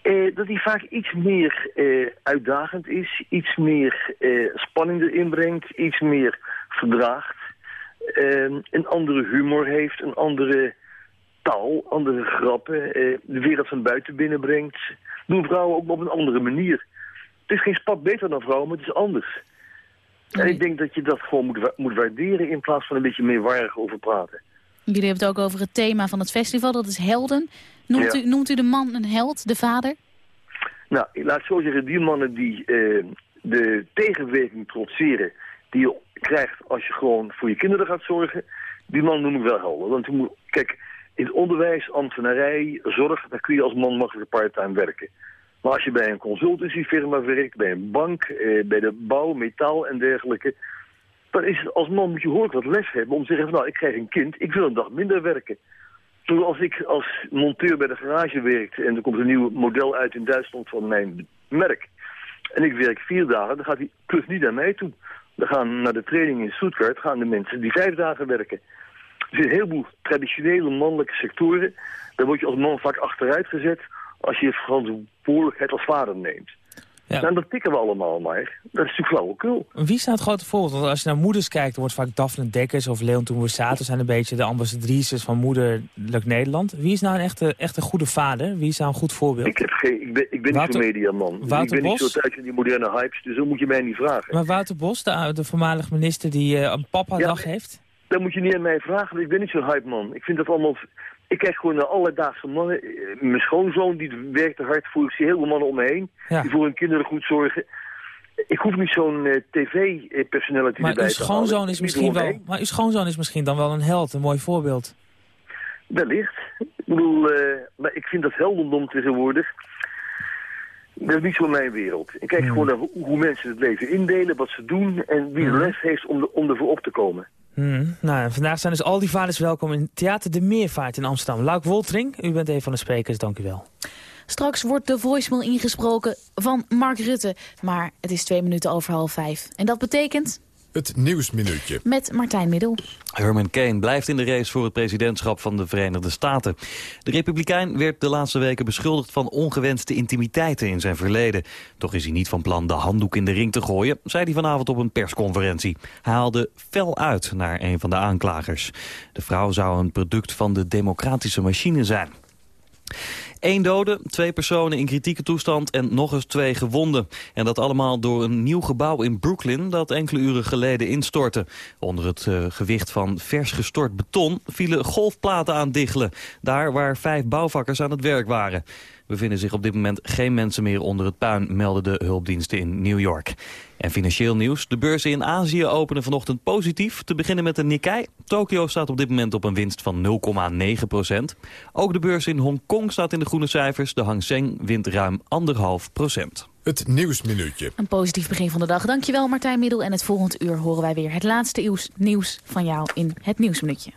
Eh, dat die vaak iets meer eh, uitdagend is, iets meer eh, spanning erin brengt, iets meer verdraagt. Eh, een andere humor heeft, een andere taal, andere grappen, eh, de wereld van buiten binnenbrengt. Doen vrouwen ook op een andere manier. Het is geen spat beter dan vrouwen, maar het is anders. En ik denk dat je dat gewoon moet, wa- moet waarderen in plaats van een beetje meewarig over praten. Jullie hebben het ook over het thema van het festival, dat is helden. Noemt, Ja. u, noemt u de man een held, de vader? Nou, laat zo zeggen, die mannen die eh, de tegenwerking trotseren... die je krijgt als je gewoon voor je kinderen gaat zorgen... die man noem ik wel helder. Want je moet, kijk, in het onderwijs, ambtenarij, zorg... daar kun je als man makkelijk part-time werken. Maar als je bij een consultancyfirma werkt, bij een bank... eh, bij de bouw, metaal en dergelijke... dan is als man moet je hoorlijk wat les hebben om te zeggen... van, nou, ik krijg een kind, ik wil een dag minder werken. Zoals ik als monteur bij de garage werkte en er komt een nieuw model uit in Duitsland van mijn merk. En ik werk vier dagen, dan gaat die klus niet naar mij toe. Dan gaan naar de training in Stuttgart gaan de mensen die vijf dagen werken. Er zijn een heleboel traditionele mannelijke sectoren. Daar word je als man vaak achteruit gezet als je verantwoordelijkheid als vader neemt. Ja. Nou, dat pikken we allemaal maar. Dat is natuurlijk flauwekul. Wie nou het grote voorbeeld? Want als je naar moeders kijkt, dan wordt vaak Daphne Dekkers of Leon Toenwersato zijn een beetje de ambassadrices van moederlijk Nederland. Wie is nou een echte, echte goede vader? Wie is nou een goed voorbeeld? Ik, heb geen, ik ben, ik ben niet Wouter- zo'n mediaman. Wouter ik ben niet zo thuis in die moderne hypes, dus dat moet je mij niet vragen. Maar Wouter Bos, de, de voormalig minister die eh, een papa-dag Ja, heeft? Dat moet je niet aan mij vragen, want ik ben niet zo'n hype man. Ik vind dat allemaal... Ik kijk gewoon naar alledaagse mannen. Eh, Mijn schoonzoon, die werkt er hard voor. Ik zie heel veel mannen om me heen. Ja. Die voor hun kinderen goed zorgen. Ik hoef niet zo'n eh, tv-personality erbij uw te schoonzoon is Niet misschien wel, maar uw schoonzoon is misschien dan wel een held, een mooi voorbeeld. Wellicht. Ik bedoel, eh, maar ik vind dat heldendom tegenwoordig... Dat is niet zo mijn wereld. Ik kijk gewoon naar hoe, hoe mensen het leven indelen, wat ze doen... en wie de les heeft om, de, om ervoor op te komen. Hmm, nou, vandaag zijn dus al die vaders welkom in Theater de Meervaart in Amsterdam. Lauk Woltering, u bent een van de sprekers, dank u wel. Straks wordt de voicemail ingesproken van Mark Rutte. Maar het is twee minuten over half vijf. En dat betekent Het Nieuwsminuutje. met Martijn Middel. Herman Kane blijft in de race voor het presidentschap van de Verenigde Staten. De republikein werd de laatste weken beschuldigd van ongewenste intimiteiten in zijn verleden. Toch is hij niet van plan de handdoek in de ring te gooien, zei hij vanavond op een persconferentie. Hij haalde fel uit naar een van de aanklagers. De vrouw zou een product van de democratische machine zijn. Eén dode, twee personen in kritieke toestand en nog eens twee gewonden. En dat allemaal door een nieuw gebouw in Brooklyn dat enkele uren geleden instortte. Onder het eh, gewicht van vers gestort beton vielen golfplaten aan diggelen. Daar waar vijf bouwvakkers aan het werk waren. Bevinden zich op dit moment geen mensen meer onder het puin, melden de hulpdiensten in New York. En financieel nieuws. De beurzen in Azië openen vanochtend positief. Te beginnen met de Nikkei. Tokio staat op dit moment op een winst van 0,9 procent. Ook de beurs in Hongkong staat in de groene cijfers. De Hang Seng wint ruim 1,5 procent. Het Nieuwsminuutje. Een positief begin van de dag. Dankjewel Martijn Middel. En het volgende uur horen wij weer het laatste nieuws, nieuws van jou in het Nieuwsminuutje.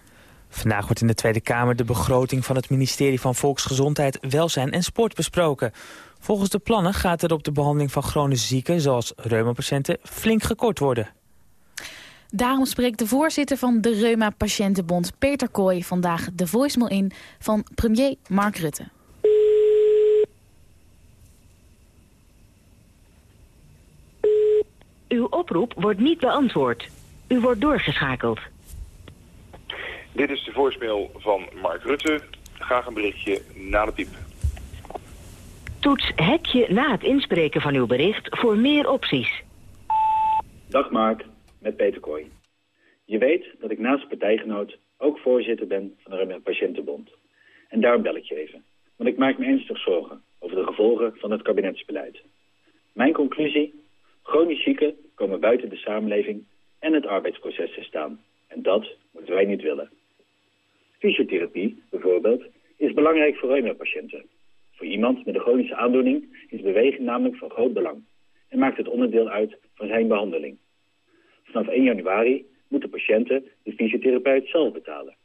Vandaag wordt in de Tweede Kamer de begroting van het ministerie van Volksgezondheid, Welzijn en Sport besproken. Volgens de plannen gaat er op de behandeling van chronische zieken, zoals reumapatiënten, flink gekort worden. Daarom spreekt de voorzitter van de Reuma Patiëntenbond, Peter Kooi, vandaag de voicemail in van premier Mark Rutte. Uw oproep wordt niet beantwoord. U wordt doorgeschakeld. Dit is de voicemail van Mark Rutte. Graag een berichtje na de piep. Toets hekje na het inspreken van uw bericht voor meer opties. Dag Mark, met Peter Kooi. Je weet dat ik naast partijgenoot ook voorzitter ben van de Patiëntenbond. En daarom bel ik je even. Want ik maak me ernstig zorgen over de gevolgen van het kabinetsbeleid. Mijn conclusie? Chronisch zieken komen buiten de samenleving en het arbeidsproces te staan. En dat moeten wij niet willen. Fysiotherapie, bijvoorbeeld, is belangrijk voor reumapatiënten. Voor iemand met een chronische aandoening is beweging namelijk van groot belang en maakt het onderdeel uit van zijn behandeling. Vanaf 1 januari moeten patiënten de fysiotherapeut zelf betalen.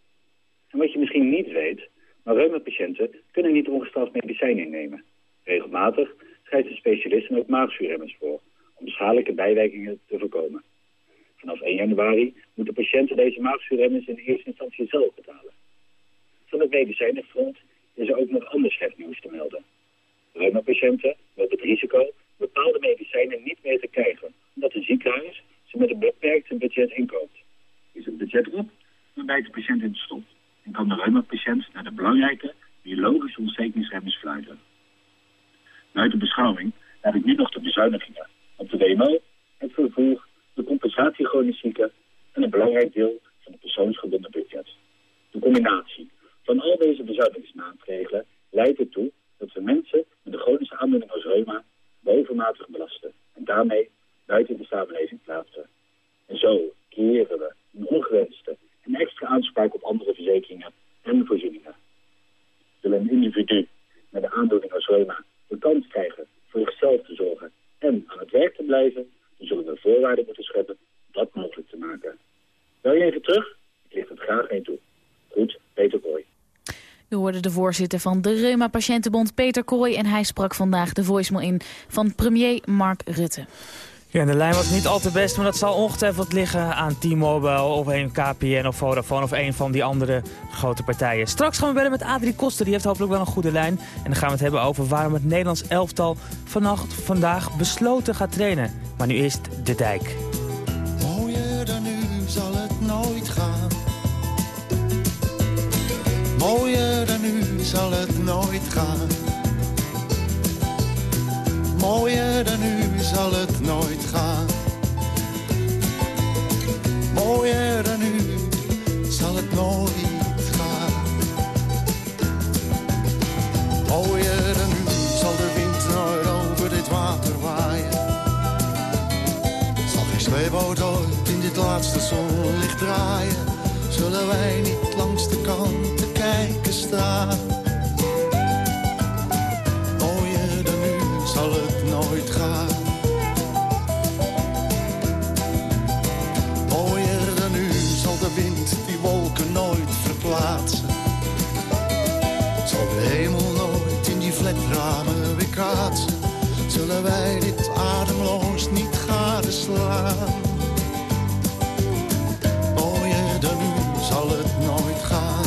En wat je misschien niet weet, maar reumapatiënten kunnen niet ongestraft medicijnen innemen. Regelmatig schrijft de specialist ook maagzuurremmers voor om schadelijke bijwerkingen te voorkomen. Vanaf 1 januari moeten patiënten deze maagzuurremmers in eerste instantie zelf betalen. Van het medicijnenfront is er ook nog ander nieuws te melden. Reumapatiënten patiënten met het risico bepaalde medicijnen niet meer te krijgen, omdat een ziekenhuis ze met een beperkt budget inkoopt. Is het budget op, dan bijt de patiënt in de stop en kan de reuma-patiënt naar de belangrijke biologische ontstekingsremmers fluiten. Buiten beschouwing heb ik nu nog de bezuinigingen op de WMO, het vervoer, de compensatie chronisch zieken en een belangrijk deel van het persoonsgebonden budget. De combinatie van al deze bezuinigingsmaatregelen leidt ertoe dat we mensen met een chronische aandoening als reuma bovenmatig belasten en daarmee buiten de samenleving plaatsen. En zo creëren we een ongewenste en extra aanspraak op andere verzekeringen en voorzieningen. Wil een individu met een aandoening als reuma de kans krijgen voor zichzelf te zorgen en aan het werk te blijven, dan zullen we voorwaarden moeten scheppen dat mogelijk te maken. Wil je even terug? Ik licht het graag heen toe. Goed, Peter Kooi. U hoorde de voorzitter van de Reuma Patiëntenbond, Peter Kooi... en hij sprak vandaag de voicemail in van premier Mark Rutte. Ja, de lijn was niet al te best, maar dat zal ongetwijfeld liggen aan T-Mobile of een KPN of Vodafone of een van die andere grote partijen. Straks gaan we bellen met Adrie Koster, die heeft hopelijk wel een goede lijn. En dan gaan we het hebben over waarom het Nederlands elftal vannacht, vandaag besloten gaat trainen. Maar nu eerst de dijk. Mooier dan nu zal het nooit gaan. Mooier dan nu zal het nooit gaan. Mooier dan nu zal de wind nooit over dit water waaien. Zal geen zweeboot ooit in dit laatste zonlicht draaien. Zullen wij niet langs de kant te kijken staan. Wij dit ademloos niet gadeslaan. Mooier zal het nooit gaan.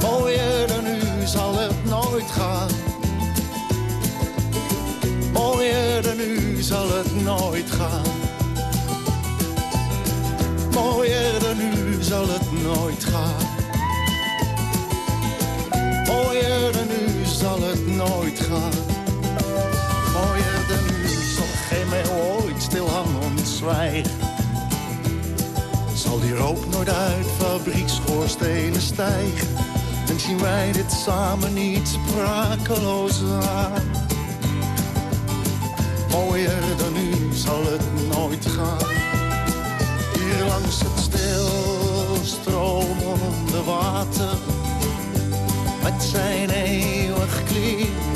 Mooier dan nu zal het nooit gaan. Mooier dan nu zal het nooit gaan. Mooier dan nu zal het nooit gaan. Mooier dan nu zal geen meeuw ooit stilhangend zwijgen. Zal die rook nooit uit fabriekschoorstenen stijgen. En zien wij dit samen niet sprakeloos aan. Mooier dan nu zal het nooit gaan. Hier langs het stilstromende water. Met zijn eeuwig klinkend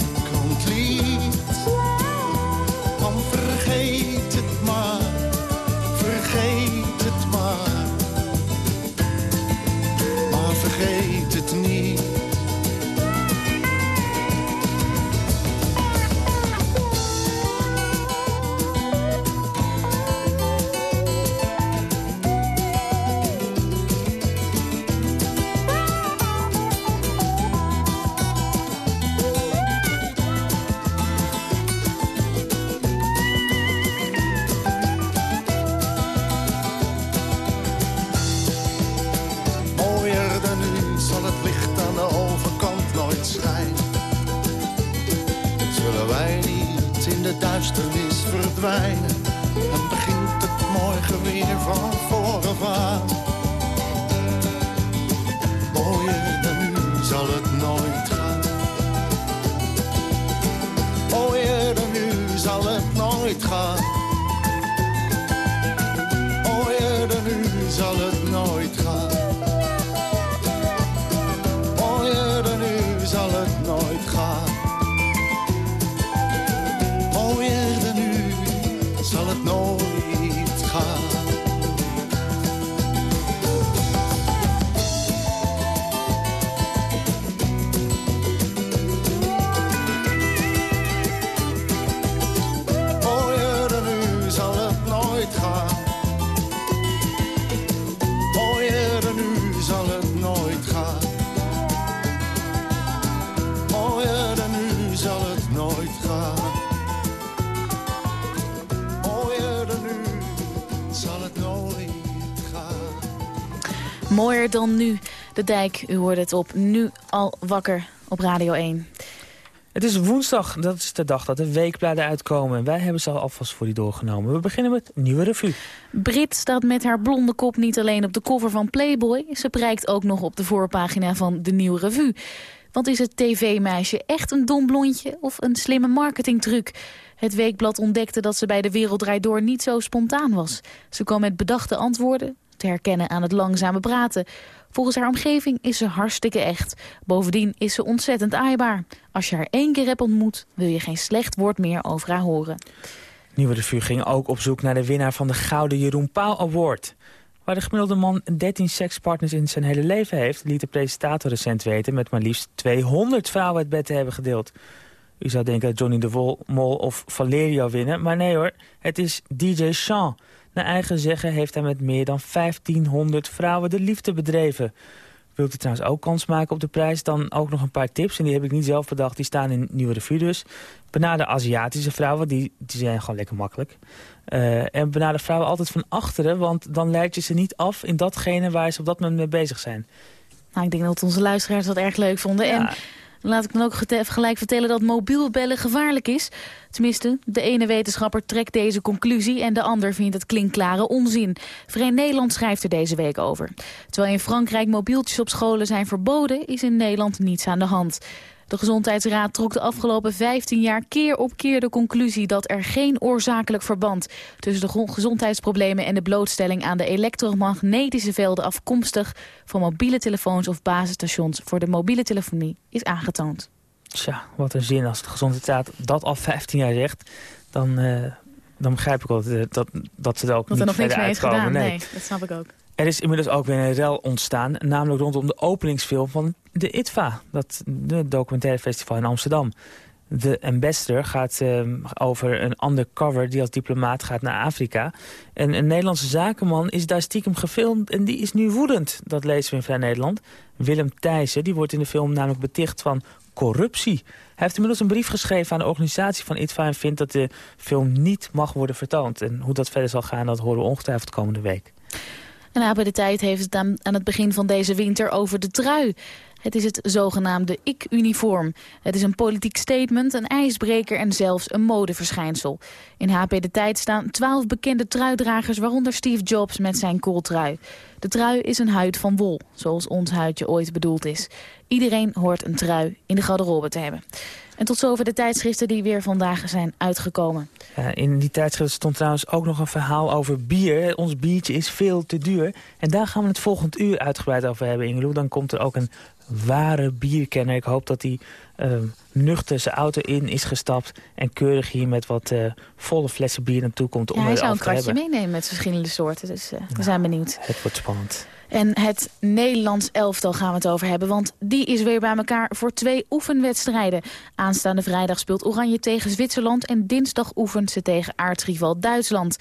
Dan nu. De dijk, u hoort het op Nu al wakker op Radio 1. Het is woensdag, dat is de dag dat de weekbladen uitkomen. En wij hebben ze alvast voor u doorgenomen. We beginnen met Nieuwe Revue. Brit staat met haar blonde kop niet alleen op de cover van Playboy... ze prijkt ook nog op de voorpagina van de Nieuwe Revue. Want is het tv-meisje echt een dom blondje of een slimme marketingtruc? Het weekblad ontdekte dat ze bij de Wereld Door niet zo spontaan was. Ze kwam met bedachte antwoorden, te herkennen aan het langzame praten. Volgens haar omgeving is ze hartstikke echt. Bovendien is ze ontzettend aaibaar. Als je haar één keer hebt ontmoet, wil je geen slecht woord meer over haar horen. Nieuwe Revue ging ook op zoek naar de winnaar van de Gouden Jeroen Pauw Award. Waar de gemiddelde man 13 sekspartners in zijn hele leven heeft... liet de presentator recent weten met maar liefst 200 vrouwen het bed te hebben gedeeld. U zou denken dat Johnny de Mol of Valerio winnen, maar nee hoor. Het is DJ Sean. Naar eigen zeggen heeft hij met meer dan 1500 vrouwen de liefde bedreven. Wilt u trouwens ook kans maken op de prijs? Dan ook nog een paar tips. En die heb ik niet zelf bedacht. Die staan in Nieuwe Revue dus. Benader Aziatische vrouwen. Die, die zijn gewoon lekker makkelijk. Uh, en benader vrouwen altijd van achteren. Want dan leid je ze niet af in datgene waar ze op dat moment mee bezig zijn. Nou, ik denk dat onze luisteraars dat erg leuk vonden. En Laat ik dan ook gelijk vertellen dat mobiel bellen gevaarlijk is. Tenminste, de ene wetenschapper trekt deze conclusie... en de ander vindt het klinkklare onzin. Vrij Nederland schrijft er deze week over. Terwijl in Frankrijk mobieltjes op scholen zijn verboden... is in Nederland niets aan de hand. De Gezondheidsraad trok de afgelopen 15 jaar keer op keer de conclusie dat er geen oorzakelijk verband tussen de gezondheidsproblemen en de blootstelling aan de elektromagnetische velden afkomstig van mobiele telefoons of basisstations voor de mobiele telefonie is aangetoond. Tja, wat een zin als de Gezondheidsraad dat al 15 jaar zegt, dan, uh, dan begrijp ik wel dat, dat, dat ze er ook dat niet er nog niks mee is gedaan. Nee. nee, dat snap ik ook. Er is inmiddels ook weer een rel ontstaan, namelijk rondom de openingsfilm van de ITVA, dat de documentaire festival in Amsterdam. De ambassador gaat uh, over een undercover die als diplomaat gaat naar Afrika. En een Nederlandse zakenman is daar stiekem gefilmd en die is nu woedend. Dat lezen we in Vrij Nederland. Willem Thijssen, die wordt in de film namelijk beticht van corruptie. Hij heeft inmiddels een brief geschreven aan de organisatie van ITVA... en vindt dat de film niet mag worden vertoond. En hoe dat verder zal gaan, dat horen we ongetwijfeld komende week. En AB de Tijd heeft het aan het begin van deze winter over de trui. Het is het zogenaamde ik-uniform. Het is een politiek statement, een ijsbreker en zelfs een modeverschijnsel. In HP De Tijd staan twaalf bekende truidragers, waaronder Steve Jobs met zijn kooltrui. De trui is een huid van wol, zoals ons huidje ooit bedoeld is. Iedereen hoort een trui in de garderobe te hebben. En tot zover de tijdschriften die weer vandaag zijn uitgekomen. in die tijdschrift stond trouwens ook nog een verhaal over bier. Ons biertje is veel te duur. En daar gaan we het volgend uur uitgebreid over hebben, Ingeloe. Dan komt er ook een ware bierkenner. Ik hoop dat hij uh, nuchter zijn auto in is gestapt... en keurig hier met wat uh, volle flessen bier naartoe komt. om ja, hij zou een kwartje meenemen met verschillende soorten. Dus uh, we zijn benieuwd. Het wordt spannend. En het Nederlands elftal gaan we het over hebben. Want die is weer bij elkaar voor twee oefenwedstrijden. Aanstaande vrijdag speelt Oranje tegen Zwitserland... en dinsdag oefent ze tegen aardsrival Duitsland.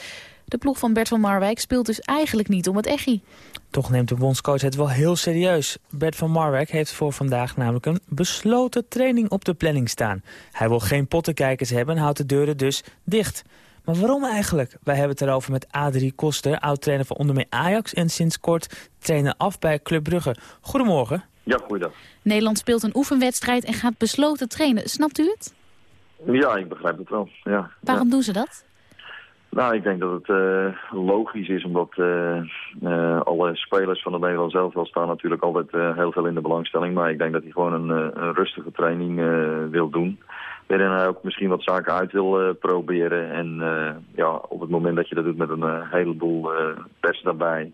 De ploeg van Bert van Marwijk speelt dus eigenlijk niet om het echi. Toch neemt de bondscoach het wel heel serieus. Bert van Marwijk heeft voor vandaag namelijk een besloten training op de planning staan. Hij wil geen pottenkijkers hebben en houdt de deuren dus dicht. Maar waarom eigenlijk? Wij hebben het erover met Adrie Koster, oud-trainer van onder meer Ajax... en sinds kort trainer af bij Club Brugge. Goedemorgen. Ja, goeiedag. Nederland speelt een oefenwedstrijd en gaat besloten trainen. Snapt u het? Ja, ik begrijp het wel. Ja. Waarom doen ze dat? Nou, ik denk dat het uh, logisch is, omdat uh, uh, alle spelers van het zelf wel staan natuurlijk altijd heel veel in de belangstelling. Maar ik denk dat hij gewoon een, rustige training wil doen. Waarin hij ook misschien wat zaken uit wil proberen. En ja, op het moment dat je dat doet met een heleboel pers daarbij,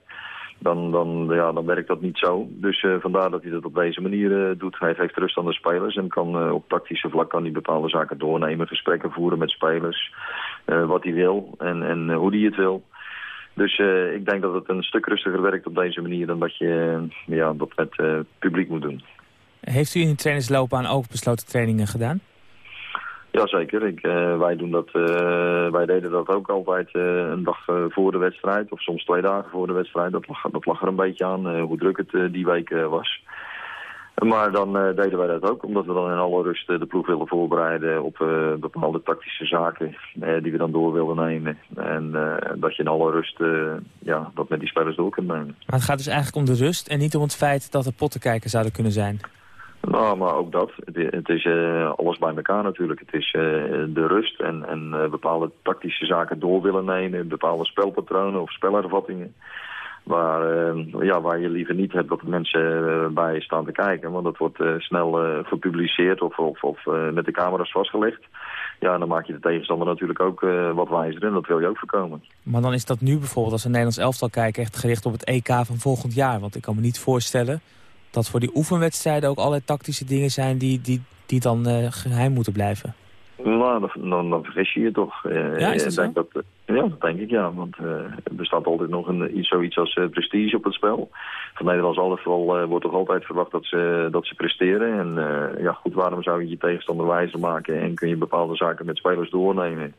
dan, dan, ja, dan werkt dat niet zo. Dus vandaar dat hij dat op deze manier doet. Hij heeft rust aan de spelers en kan op tactische vlak kan hij bepaalde zaken doornemen. Gesprekken voeren met spelers. Wat hij wil en, en hoe hij het wil. Dus ik denk dat het een stuk rustiger werkt op deze manier dan dat je ja, dat met publiek moet doen. Heeft u in de trainersloopbaan ook besloten trainingen gedaan? Jazeker, ik, uh, wij, doen dat, uh, wij deden dat ook altijd uh, een dag voor de wedstrijd. Of soms twee dagen voor de wedstrijd. Dat lag, dat lag er een beetje aan hoe druk het die week was. Maar dan eh, deden wij dat ook, omdat we dan in alle rust eh, de ploeg willen voorbereiden op eh, bepaalde tactische zaken die we dan door willen nemen. En dat je in alle rust ja, dat met die spelers door kunt nemen. Maar het gaat dus eigenlijk om de rust en niet om het feit dat er pottenkijkers zouden kunnen zijn. Nou, maar ook dat. Het, het is alles bij elkaar natuurlijk. Het is de rust en, en bepaalde tactische zaken door willen nemen. Bepaalde spelpatronen of spelervattingen. Waar, eh, ja, waar je liever niet hebt dat mensen eh, bij staan te kijken. Want dat wordt eh, snel gepubliceerd of, of, of met de camera's vastgelegd. Ja, dan maak je de tegenstander natuurlijk ook wat wijzer. En dat wil je ook voorkomen. Maar dan is dat nu bijvoorbeeld als we Nederlands elftal kijken... echt gericht op het EK van volgend jaar. Want ik kan me niet voorstellen dat voor die oefenwedstrijden... ook allerlei tactische dingen zijn die, die, die dan eh, geheim moeten blijven. Nou, dan, dan, dan vergis je je toch. Eh, Ja, is dat denk dat, eh, ja, dat denk ik, ja. Want eh, er bestaat altijd nog een, iets, zoiets als prestige op het spel. Van Nederlands elftal eh, wordt toch altijd verwacht dat ze, dat ze presteren. En ja, goed, waarom zou je je tegenstander wijzer maken... en kun je bepaalde zaken met spelers doornemen...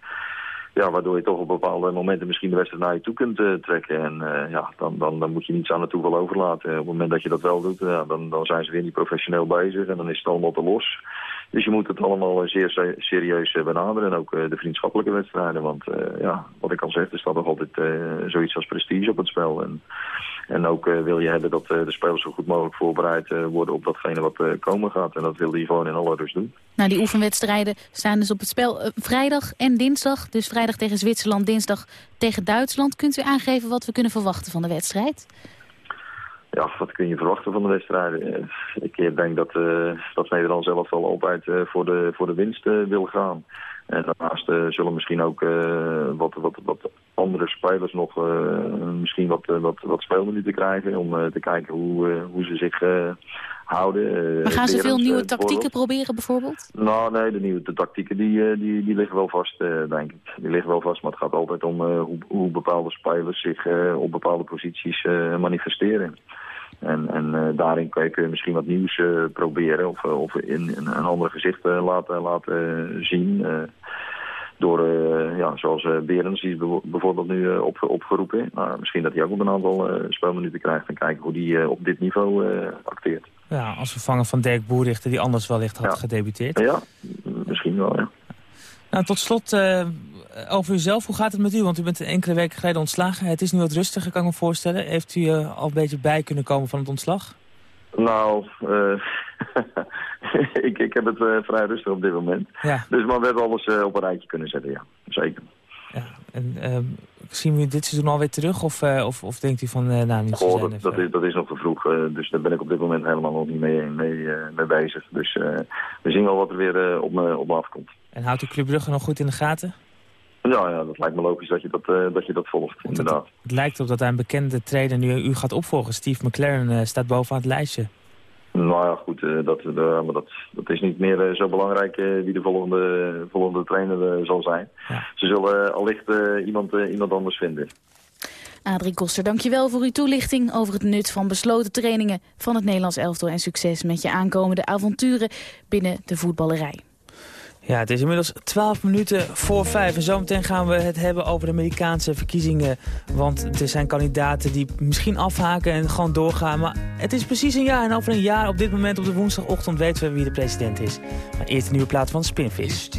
Ja, waardoor je toch op bepaalde momenten misschien de wedstrijd naar je toe kunt trekken. En ja, dan, dan, dan moet je niets aan het toeval overlaten. Op het moment dat je dat wel doet, ja, dan, dan zijn ze weer niet professioneel bezig. En dan is het allemaal te los. Dus je moet het allemaal eh, zeer se- serieus eh, benaderen. En ook eh, de vriendschappelijke wedstrijden. Want ja, wat ik al zeg, er staat nog altijd zoiets als prestige op het spel. En, en ook wil je hebben dat de spelers zo goed mogelijk voorbereid worden op datgene wat komen gaat. En dat wil je gewoon in alle rust doen. Nou, die oefenwedstrijden staan dus op het spel vrijdag en dinsdag. Dus vrijdag tegen Zwitserland, dinsdag tegen Duitsland. Kunt u aangeven wat we kunnen verwachten van de wedstrijd? Ja, wat kun je verwachten van de wedstrijden? Eh, Ik eh, denk dat, eh, dat Nederland zelf wel altijd eh, voor, de, voor de winst wil gaan. En daarnaast eh, zullen misschien ook eh, wat, wat, wat andere spelers nog eh, misschien wat, wat, wat speelminuten krijgen... om te kijken hoe, hoe ze zich houden. Maar gaan ze veel nieuwe tactieken proberen bijvoorbeeld? Nou, nee, de nieuwe de tactieken die, die, die liggen wel vast, denk ik. Die liggen wel vast, maar het gaat altijd om hoe, hoe bepaalde spelers zich op bepaalde posities manifesteren. En, en eh, daarin kun je, misschien wat nieuws eh, proberen of, eh, of in, in een ander gezicht laten, laten zien. door, ja, zoals Berends, die is bijvoorbeeld nu op, opgeroepen. Nou, misschien dat hij ook op een aantal speelminuten krijgt en kijken hoe die op dit niveau acteert. Ja, als vervanger van Dirk Boerichter, die anders wellicht had gedebuteerd. Ja, misschien wel, ja. Nou, tot slot over uzelf. Hoe gaat het met u? Want u bent enkele weken geleden ontslagen. Het is nu wat rustiger, kan ik me voorstellen. Heeft u eh, al een beetje bij kunnen komen van het ontslag? Nou, eh, *laughs* ik, ik heb het eh, vrij rustig op dit moment. Ja. Dus maar we hebben alles eh, op een rijtje kunnen zetten, ja. Zeker. En ehm, zien we u dit seizoen alweer terug? Of, eh, of, of denkt u van, eh, nou, niet zo dat, dat, is, dat is nog te vroeg, eh, dus daar ben ik op dit moment helemaal nog niet mee, mee, eh, mee bezig. Dus eh, we zien wel wat er weer eh, op, me, op me afkomt. En houdt u Club Brugge nog goed in de gaten? Ja, ja, dat lijkt me logisch dat je dat, eh, dat, je dat volgt, inderdaad. Het lijkt erop dat een bekende trainer nu u gaat opvolgen. Steve McLaren eh, staat bovenaan het lijstje. Nou ja, goed, eh, dat, maar dat, dat is niet meer eh, zo belangrijk wie de volgende, volgende trainer zal zijn. Ze zullen allicht eh, iemand, iemand anders vinden. Adrie Koster, dankjewel voor uw toelichting over het nut van besloten trainingen van het Nederlands elftal en succes met je aankomende avonturen binnen de voetballerij. Ja, het is inmiddels 12 minuten voor 5. En zometeen gaan we het hebben over de Amerikaanse verkiezingen. Want er zijn kandidaten die misschien afhaken en gewoon doorgaan. Maar het is precies een jaar. En over een jaar, op dit moment op de woensdagochtend, weten we wie de president is. Maar eerst een nieuwe plaat van Spinvis.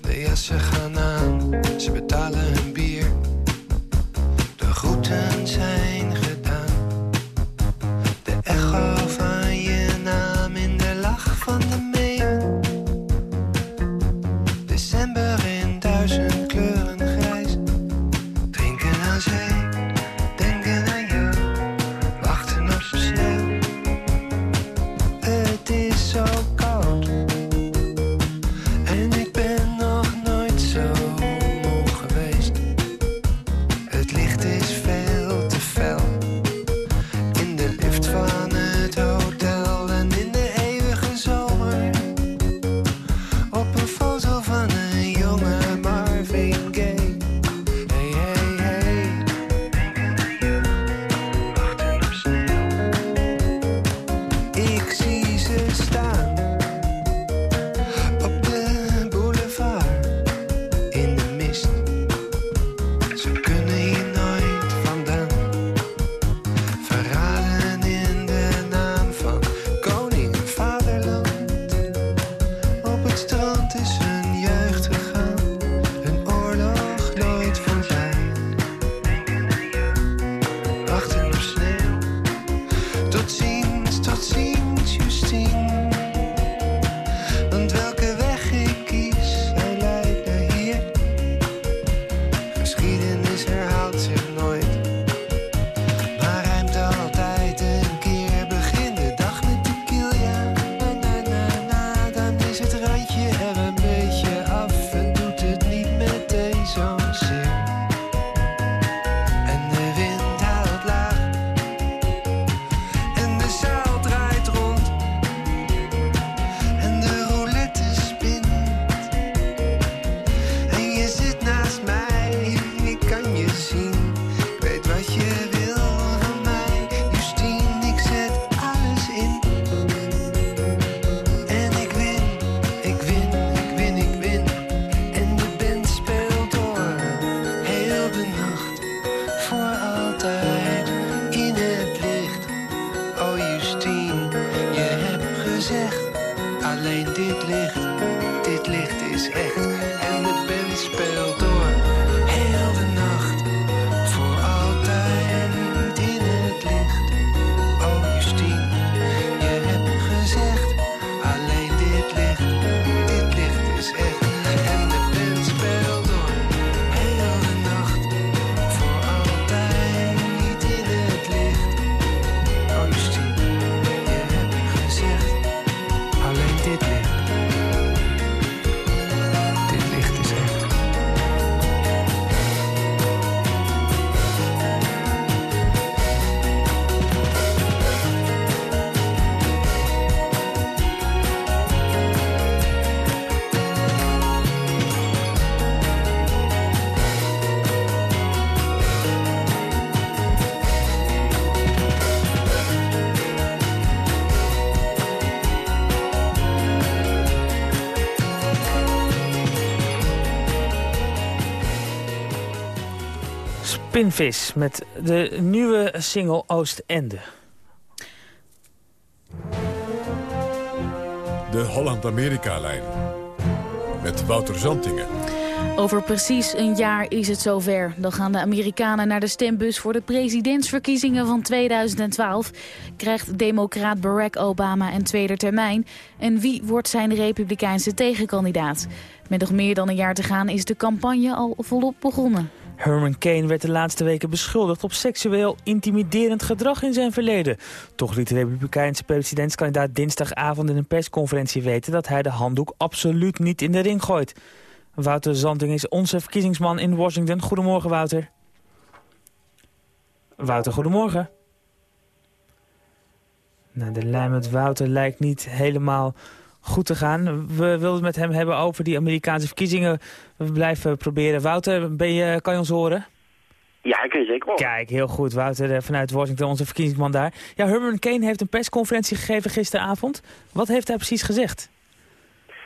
De jassen gaan aan, ze betalen Spinvis met de nieuwe single Oostende. De Holland-Amerika-lijn. Met Wouter Zantingen. Over precies een jaar is het zover. Dan gaan de Amerikanen naar de stembus voor de presidentsverkiezingen van 2012. Krijgt democraat Barack Obama een tweede termijn? En wie wordt zijn republikeinse tegenkandidaat? Met nog meer dan een jaar te gaan is de campagne al volop begonnen. Herman Kane werd de laatste weken beschuldigd op seksueel intimiderend gedrag in zijn verleden. Toch liet de republikeinse presidentskandidaat dinsdagavond in een persconferentie weten dat hij de handdoek absoluut niet in de ring gooit. Wouter Zanting is onze verkiezingsman in Washington. Goedemorgen Wouter. Wouter, goedemorgen. Nou, de lijn met Wouter lijkt niet helemaal goed te gaan. We wilden het met hem hebben over die Amerikaanse verkiezingen. We blijven proberen. Wouter, ben je, kan je ons horen? Ja, ik kan je zeker horen. Kijk, heel goed. Wouter eh, vanuit Washington, onze verkiezingsman daar. Ja, Herman Kane heeft een persconferentie gegeven gisteravond. Wat heeft hij precies gezegd?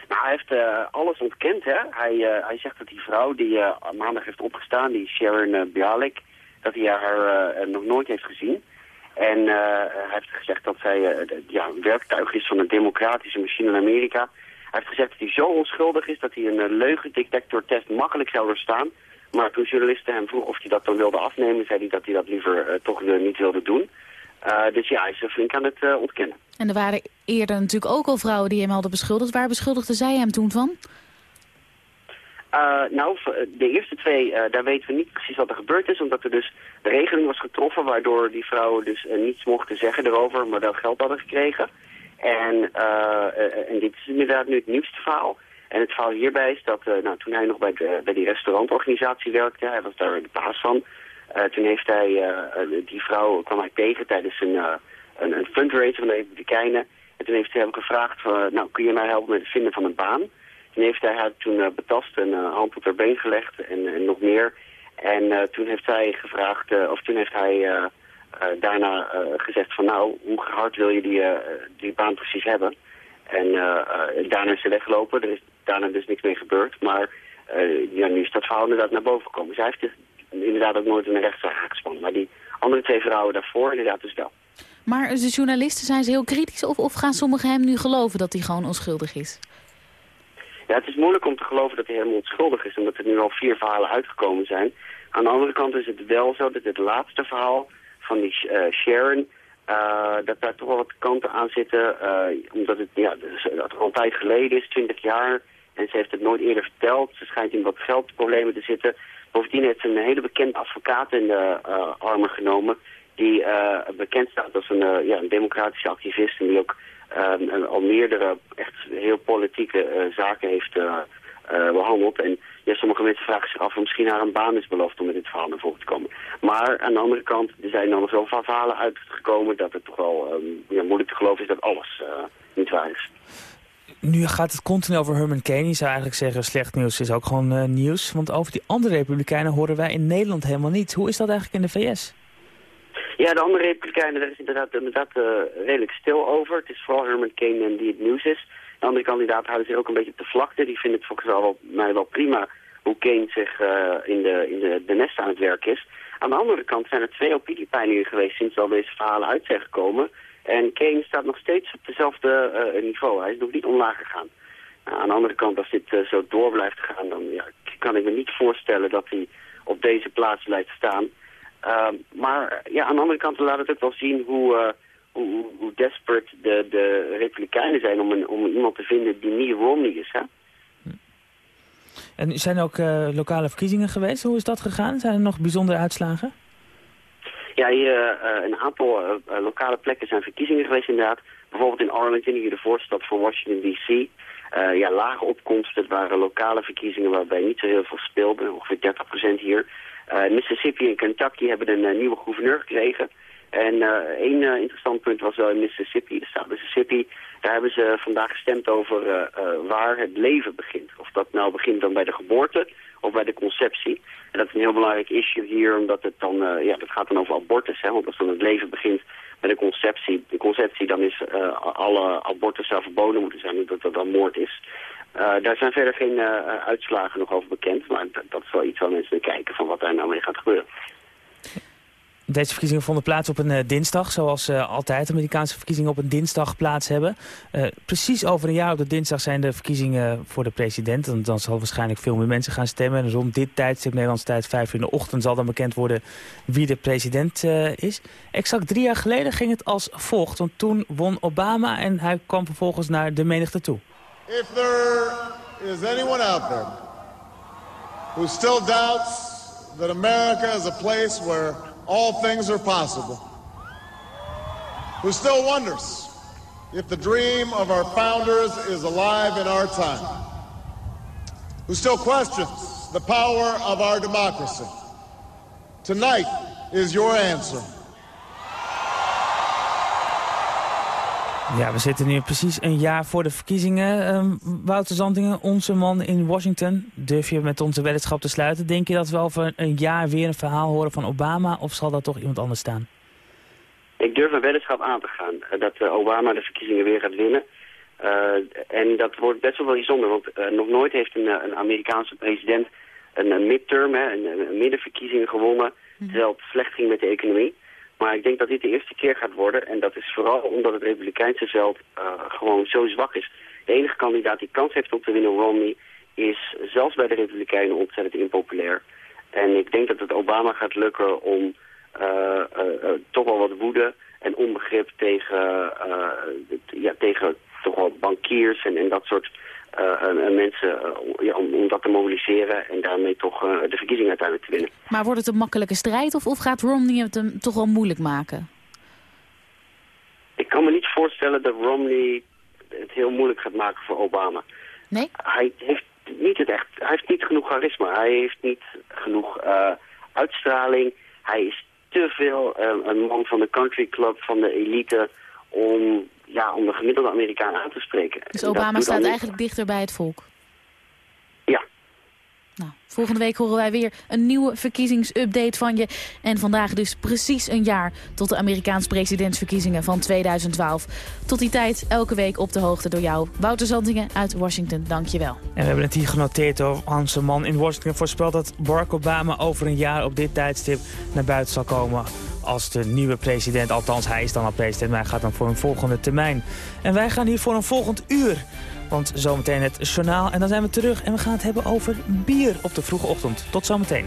Nou, hij heeft eh, alles ontkend. Hè? Hij, eh, hij zegt dat die vrouw die maandag heeft opgestaan, die Sharon Bialik, dat hij haar nog nooit heeft gezien. En eh, hij heeft gezegd dat zij eh, ja, een werktuig is van een democratische machine in Amerika. Hij heeft gezegd dat hij zo onschuldig is dat hij een uh, leugendetectortest makkelijk zou doorstaan. Maar toen journalisten hem vroegen of hij dat dan wilde afnemen, zei hij dat hij dat liever toch niet wilde doen. Dus ja, hij is flink aan het ontkennen. En er waren eerder natuurlijk ook al vrouwen die hem hadden beschuldigd. Waar beschuldigden zij hem toen van? Uh, nou, de eerste twee, uh, daar weten we niet precies wat er gebeurd is, omdat er dus de regeling was getroffen, waardoor die vrouwen dus uh, niets mochten zeggen erover, maar wel geld hadden gekregen. En, en dit is inderdaad nu het nieuwste verhaal. En het verhaal hierbij is dat, nou, toen hij nog bij, de, bij die restaurantorganisatie werkte, hij was daar de baas van, toen heeft hij, die vrouw kwam hij tegen tijdens een, een, een fundraiser van de Republikeinen. En toen heeft hij hem gevraagd, nou, kun je mij helpen met het vinden van een baan? Toen heeft hij haar toen uh, betast en hand op haar been gelegd en, en nog meer. En uh, toen heeft hij gevraagd, of toen heeft hij daarna gezegd van nou, hoe hard wil je die, die baan precies hebben? En daarna is ze weggelopen, er is daarna dus niks mee gebeurd. Maar ja, nu is dat verhaal inderdaad naar boven gekomen. Zij heeft dus inderdaad ook nooit in een rechtszaak aangespannen. Maar die andere twee vrouwen daarvoor inderdaad dus wel. Maar de journalisten zijn ze heel kritisch of, of gaan sommigen hem nu geloven dat hij gewoon onschuldig is? Ja, het is moeilijk om te geloven dat hij helemaal onschuldig is, omdat er nu al vier verhalen uitgekomen zijn. Aan de andere kant is het wel zo dat het laatste verhaal van die uh, Sharon, uh, dat daar toch wel wat kanten aan zitten, uh, omdat het, ja, dus, dat al een tijd geleden is, 20 jaar, en ze heeft het nooit eerder verteld. Ze schijnt in wat geldproblemen te zitten. Bovendien heeft ze een hele bekende advocaat in de armen genomen, die bekend staat als een, ja, een democratische activist en die ook Um, al meerdere echt heel politieke uh, zaken heeft uh, uh, behandeld. En ja, sommige mensen vragen zich af of misschien haar een baan is beloofd om met dit verhaal naar voren te komen. Maar aan de andere kant, er zijn dan zoveel verhalen uitgekomen dat het toch wel um, ja, moeilijk te geloven is dat alles niet waar is. Nu gaat het continu over Herman Kane. Je zou eigenlijk zeggen, slecht nieuws is ook gewoon nieuws. Want over die andere republikeinen horen wij in Nederland helemaal niet. Hoe is dat eigenlijk in de VS? Ja, de andere Republikeinen, daar is inderdaad, inderdaad uh, redelijk stil over. Het is vooral Herman Kane die het nieuws is. De andere kandidaten houden zich ook een beetje op de vlakte. Die vinden het volgens wel, mij wel prima hoe Kane zich uh, in, de, in de, nest aan het werk is. Aan de andere kant zijn er twee opiniepeilingen geweest sinds al deze verhalen uit zijn gekomen. En Kane staat nog steeds op dezelfde eh, niveau. Hij is nog niet omlaag gegaan. Nou, aan de andere kant, als dit eh, zo door blijft gaan, dan ja, kan ik me niet voorstellen dat hij op deze plaats blijft staan. Ehm, maar ja, aan de andere kant laat het ook wel zien hoe, uh, hoe, hoe desperate de, de Republikeinen zijn om, een, om iemand te vinden die niet Romney is. Hè? En zijn er ook uh, lokale verkiezingen geweest? Hoe is dat gegaan? Zijn er nog bijzondere uitslagen? Ja, hier uh, een aantal uh, lokale plekken zijn verkiezingen geweest inderdaad. Bijvoorbeeld in Arlington, hier de voorstad van Washington D.C. ja, lage opkomsten. Het waren lokale verkiezingen waarbij niet zo heel veel speelde. Ongeveer 30% hier. Mississippi en Kentucky hebben een nieuwe gouverneur gekregen. En één interessant punt was wel in Mississippi, de staat Mississippi. Daar hebben ze vandaag gestemd over waar het leven begint. Of dat nou begint dan bij de geboorte of bij de conceptie. En dat is een heel belangrijk issue hier, omdat het dan, ja, dat gaat dan over abortus. Hè, want als dan het leven begint bij de conceptie, de conceptie dan is uh, alle abortus zou verboden moeten zijn, dat dat dan moord is. Uh, daar zijn verder geen uitslagen nog over bekend, maar dat is wel iets waar mensen naar kijken van wat daar nou mee gaat gebeuren. Deze verkiezingen vonden plaats op een uh, dinsdag, zoals uh, altijd Amerikaanse verkiezingen op een dinsdag plaats hebben. Precies over een jaar op de dinsdag zijn de verkiezingen voor de president. En dan zal waarschijnlijk veel meer mensen gaan stemmen. En rond dit tijdstip, Nederlandse tijd, vijf uur in de ochtend, zal dan bekend worden wie de president is. Exact drie jaar geleden ging het als volgt, want toen won Obama en hij kwam vervolgens naar de menigte toe. If there is anyone out there who still doubts that America is a place where all things are possible. Who still wonders if the dream of our founders is alive in our time. Who still questions the power of our democracy. Tonight is your answer. Ja, we zitten nu precies een jaar voor de verkiezingen. Um, Wouter Zantingen, onze man in Washington. Durf je met onze weddenschap te sluiten? Denk je dat we over een jaar weer een verhaal horen van Obama? Of zal dat toch iemand anders staan? Ik durf een weddenschap aan te gaan. Uh, dat uh, Obama de verkiezingen weer gaat winnen. Uh, en dat wordt best wel bijzonder. Want nog nooit heeft een, een Amerikaanse president een, een midterm, hè, een, een middenverkiezing gewonnen. Terwijl het slecht ging met de economie. Maar ik denk dat dit de eerste keer gaat worden. En dat is vooral omdat het Republikeinse veld uh, gewoon zo zwak is. De enige kandidaat die kans heeft om te winnen, Romney, is zelfs bij de Republikeinen ontzettend impopulair. En ik denk dat het Obama gaat lukken om uh, uh, toch wel wat woede en onbegrip tegen, ja, tegen toch wel bankiers en, en dat soort uh, mensen ja, om, om, dat te mobiliseren en daarmee toch uh, de verkiezingen uiteindelijk te winnen. Maar wordt het een makkelijke strijd of, of gaat Romney het hem toch wel moeilijk maken? Ik kan me niet voorstellen dat Romney het heel moeilijk gaat maken voor Obama. Nee? Hij heeft niet, het echt, hij heeft niet genoeg charisma, hij heeft niet genoeg uitstraling. Hij is te veel een man van de country club, van de elite, om ja, om de gemiddelde Amerikaan aan te spreken. Dus Obama staat eigenlijk dichter bij het volk? Ja. Nou, volgende week horen wij weer een nieuwe verkiezingsupdate van je. En vandaag dus precies een jaar tot de Amerikaanse presidentsverkiezingen van 2012. Tot die tijd elke week op de hoogte door jou. Wouter Zantingen uit Washington, dank je wel. En we hebben het hier genoteerd door Hans man in Washington voorspelt dat Barack Obama over een jaar op dit tijdstip naar buiten zal komen als de nieuwe president. Althans, hij is dan al president, maar hij gaat dan voor een volgende termijn. En wij gaan hier voor een volgend uur. Want zometeen het journaal en dan zijn we terug en we gaan het hebben over bier op de vroege ochtend. Tot zometeen.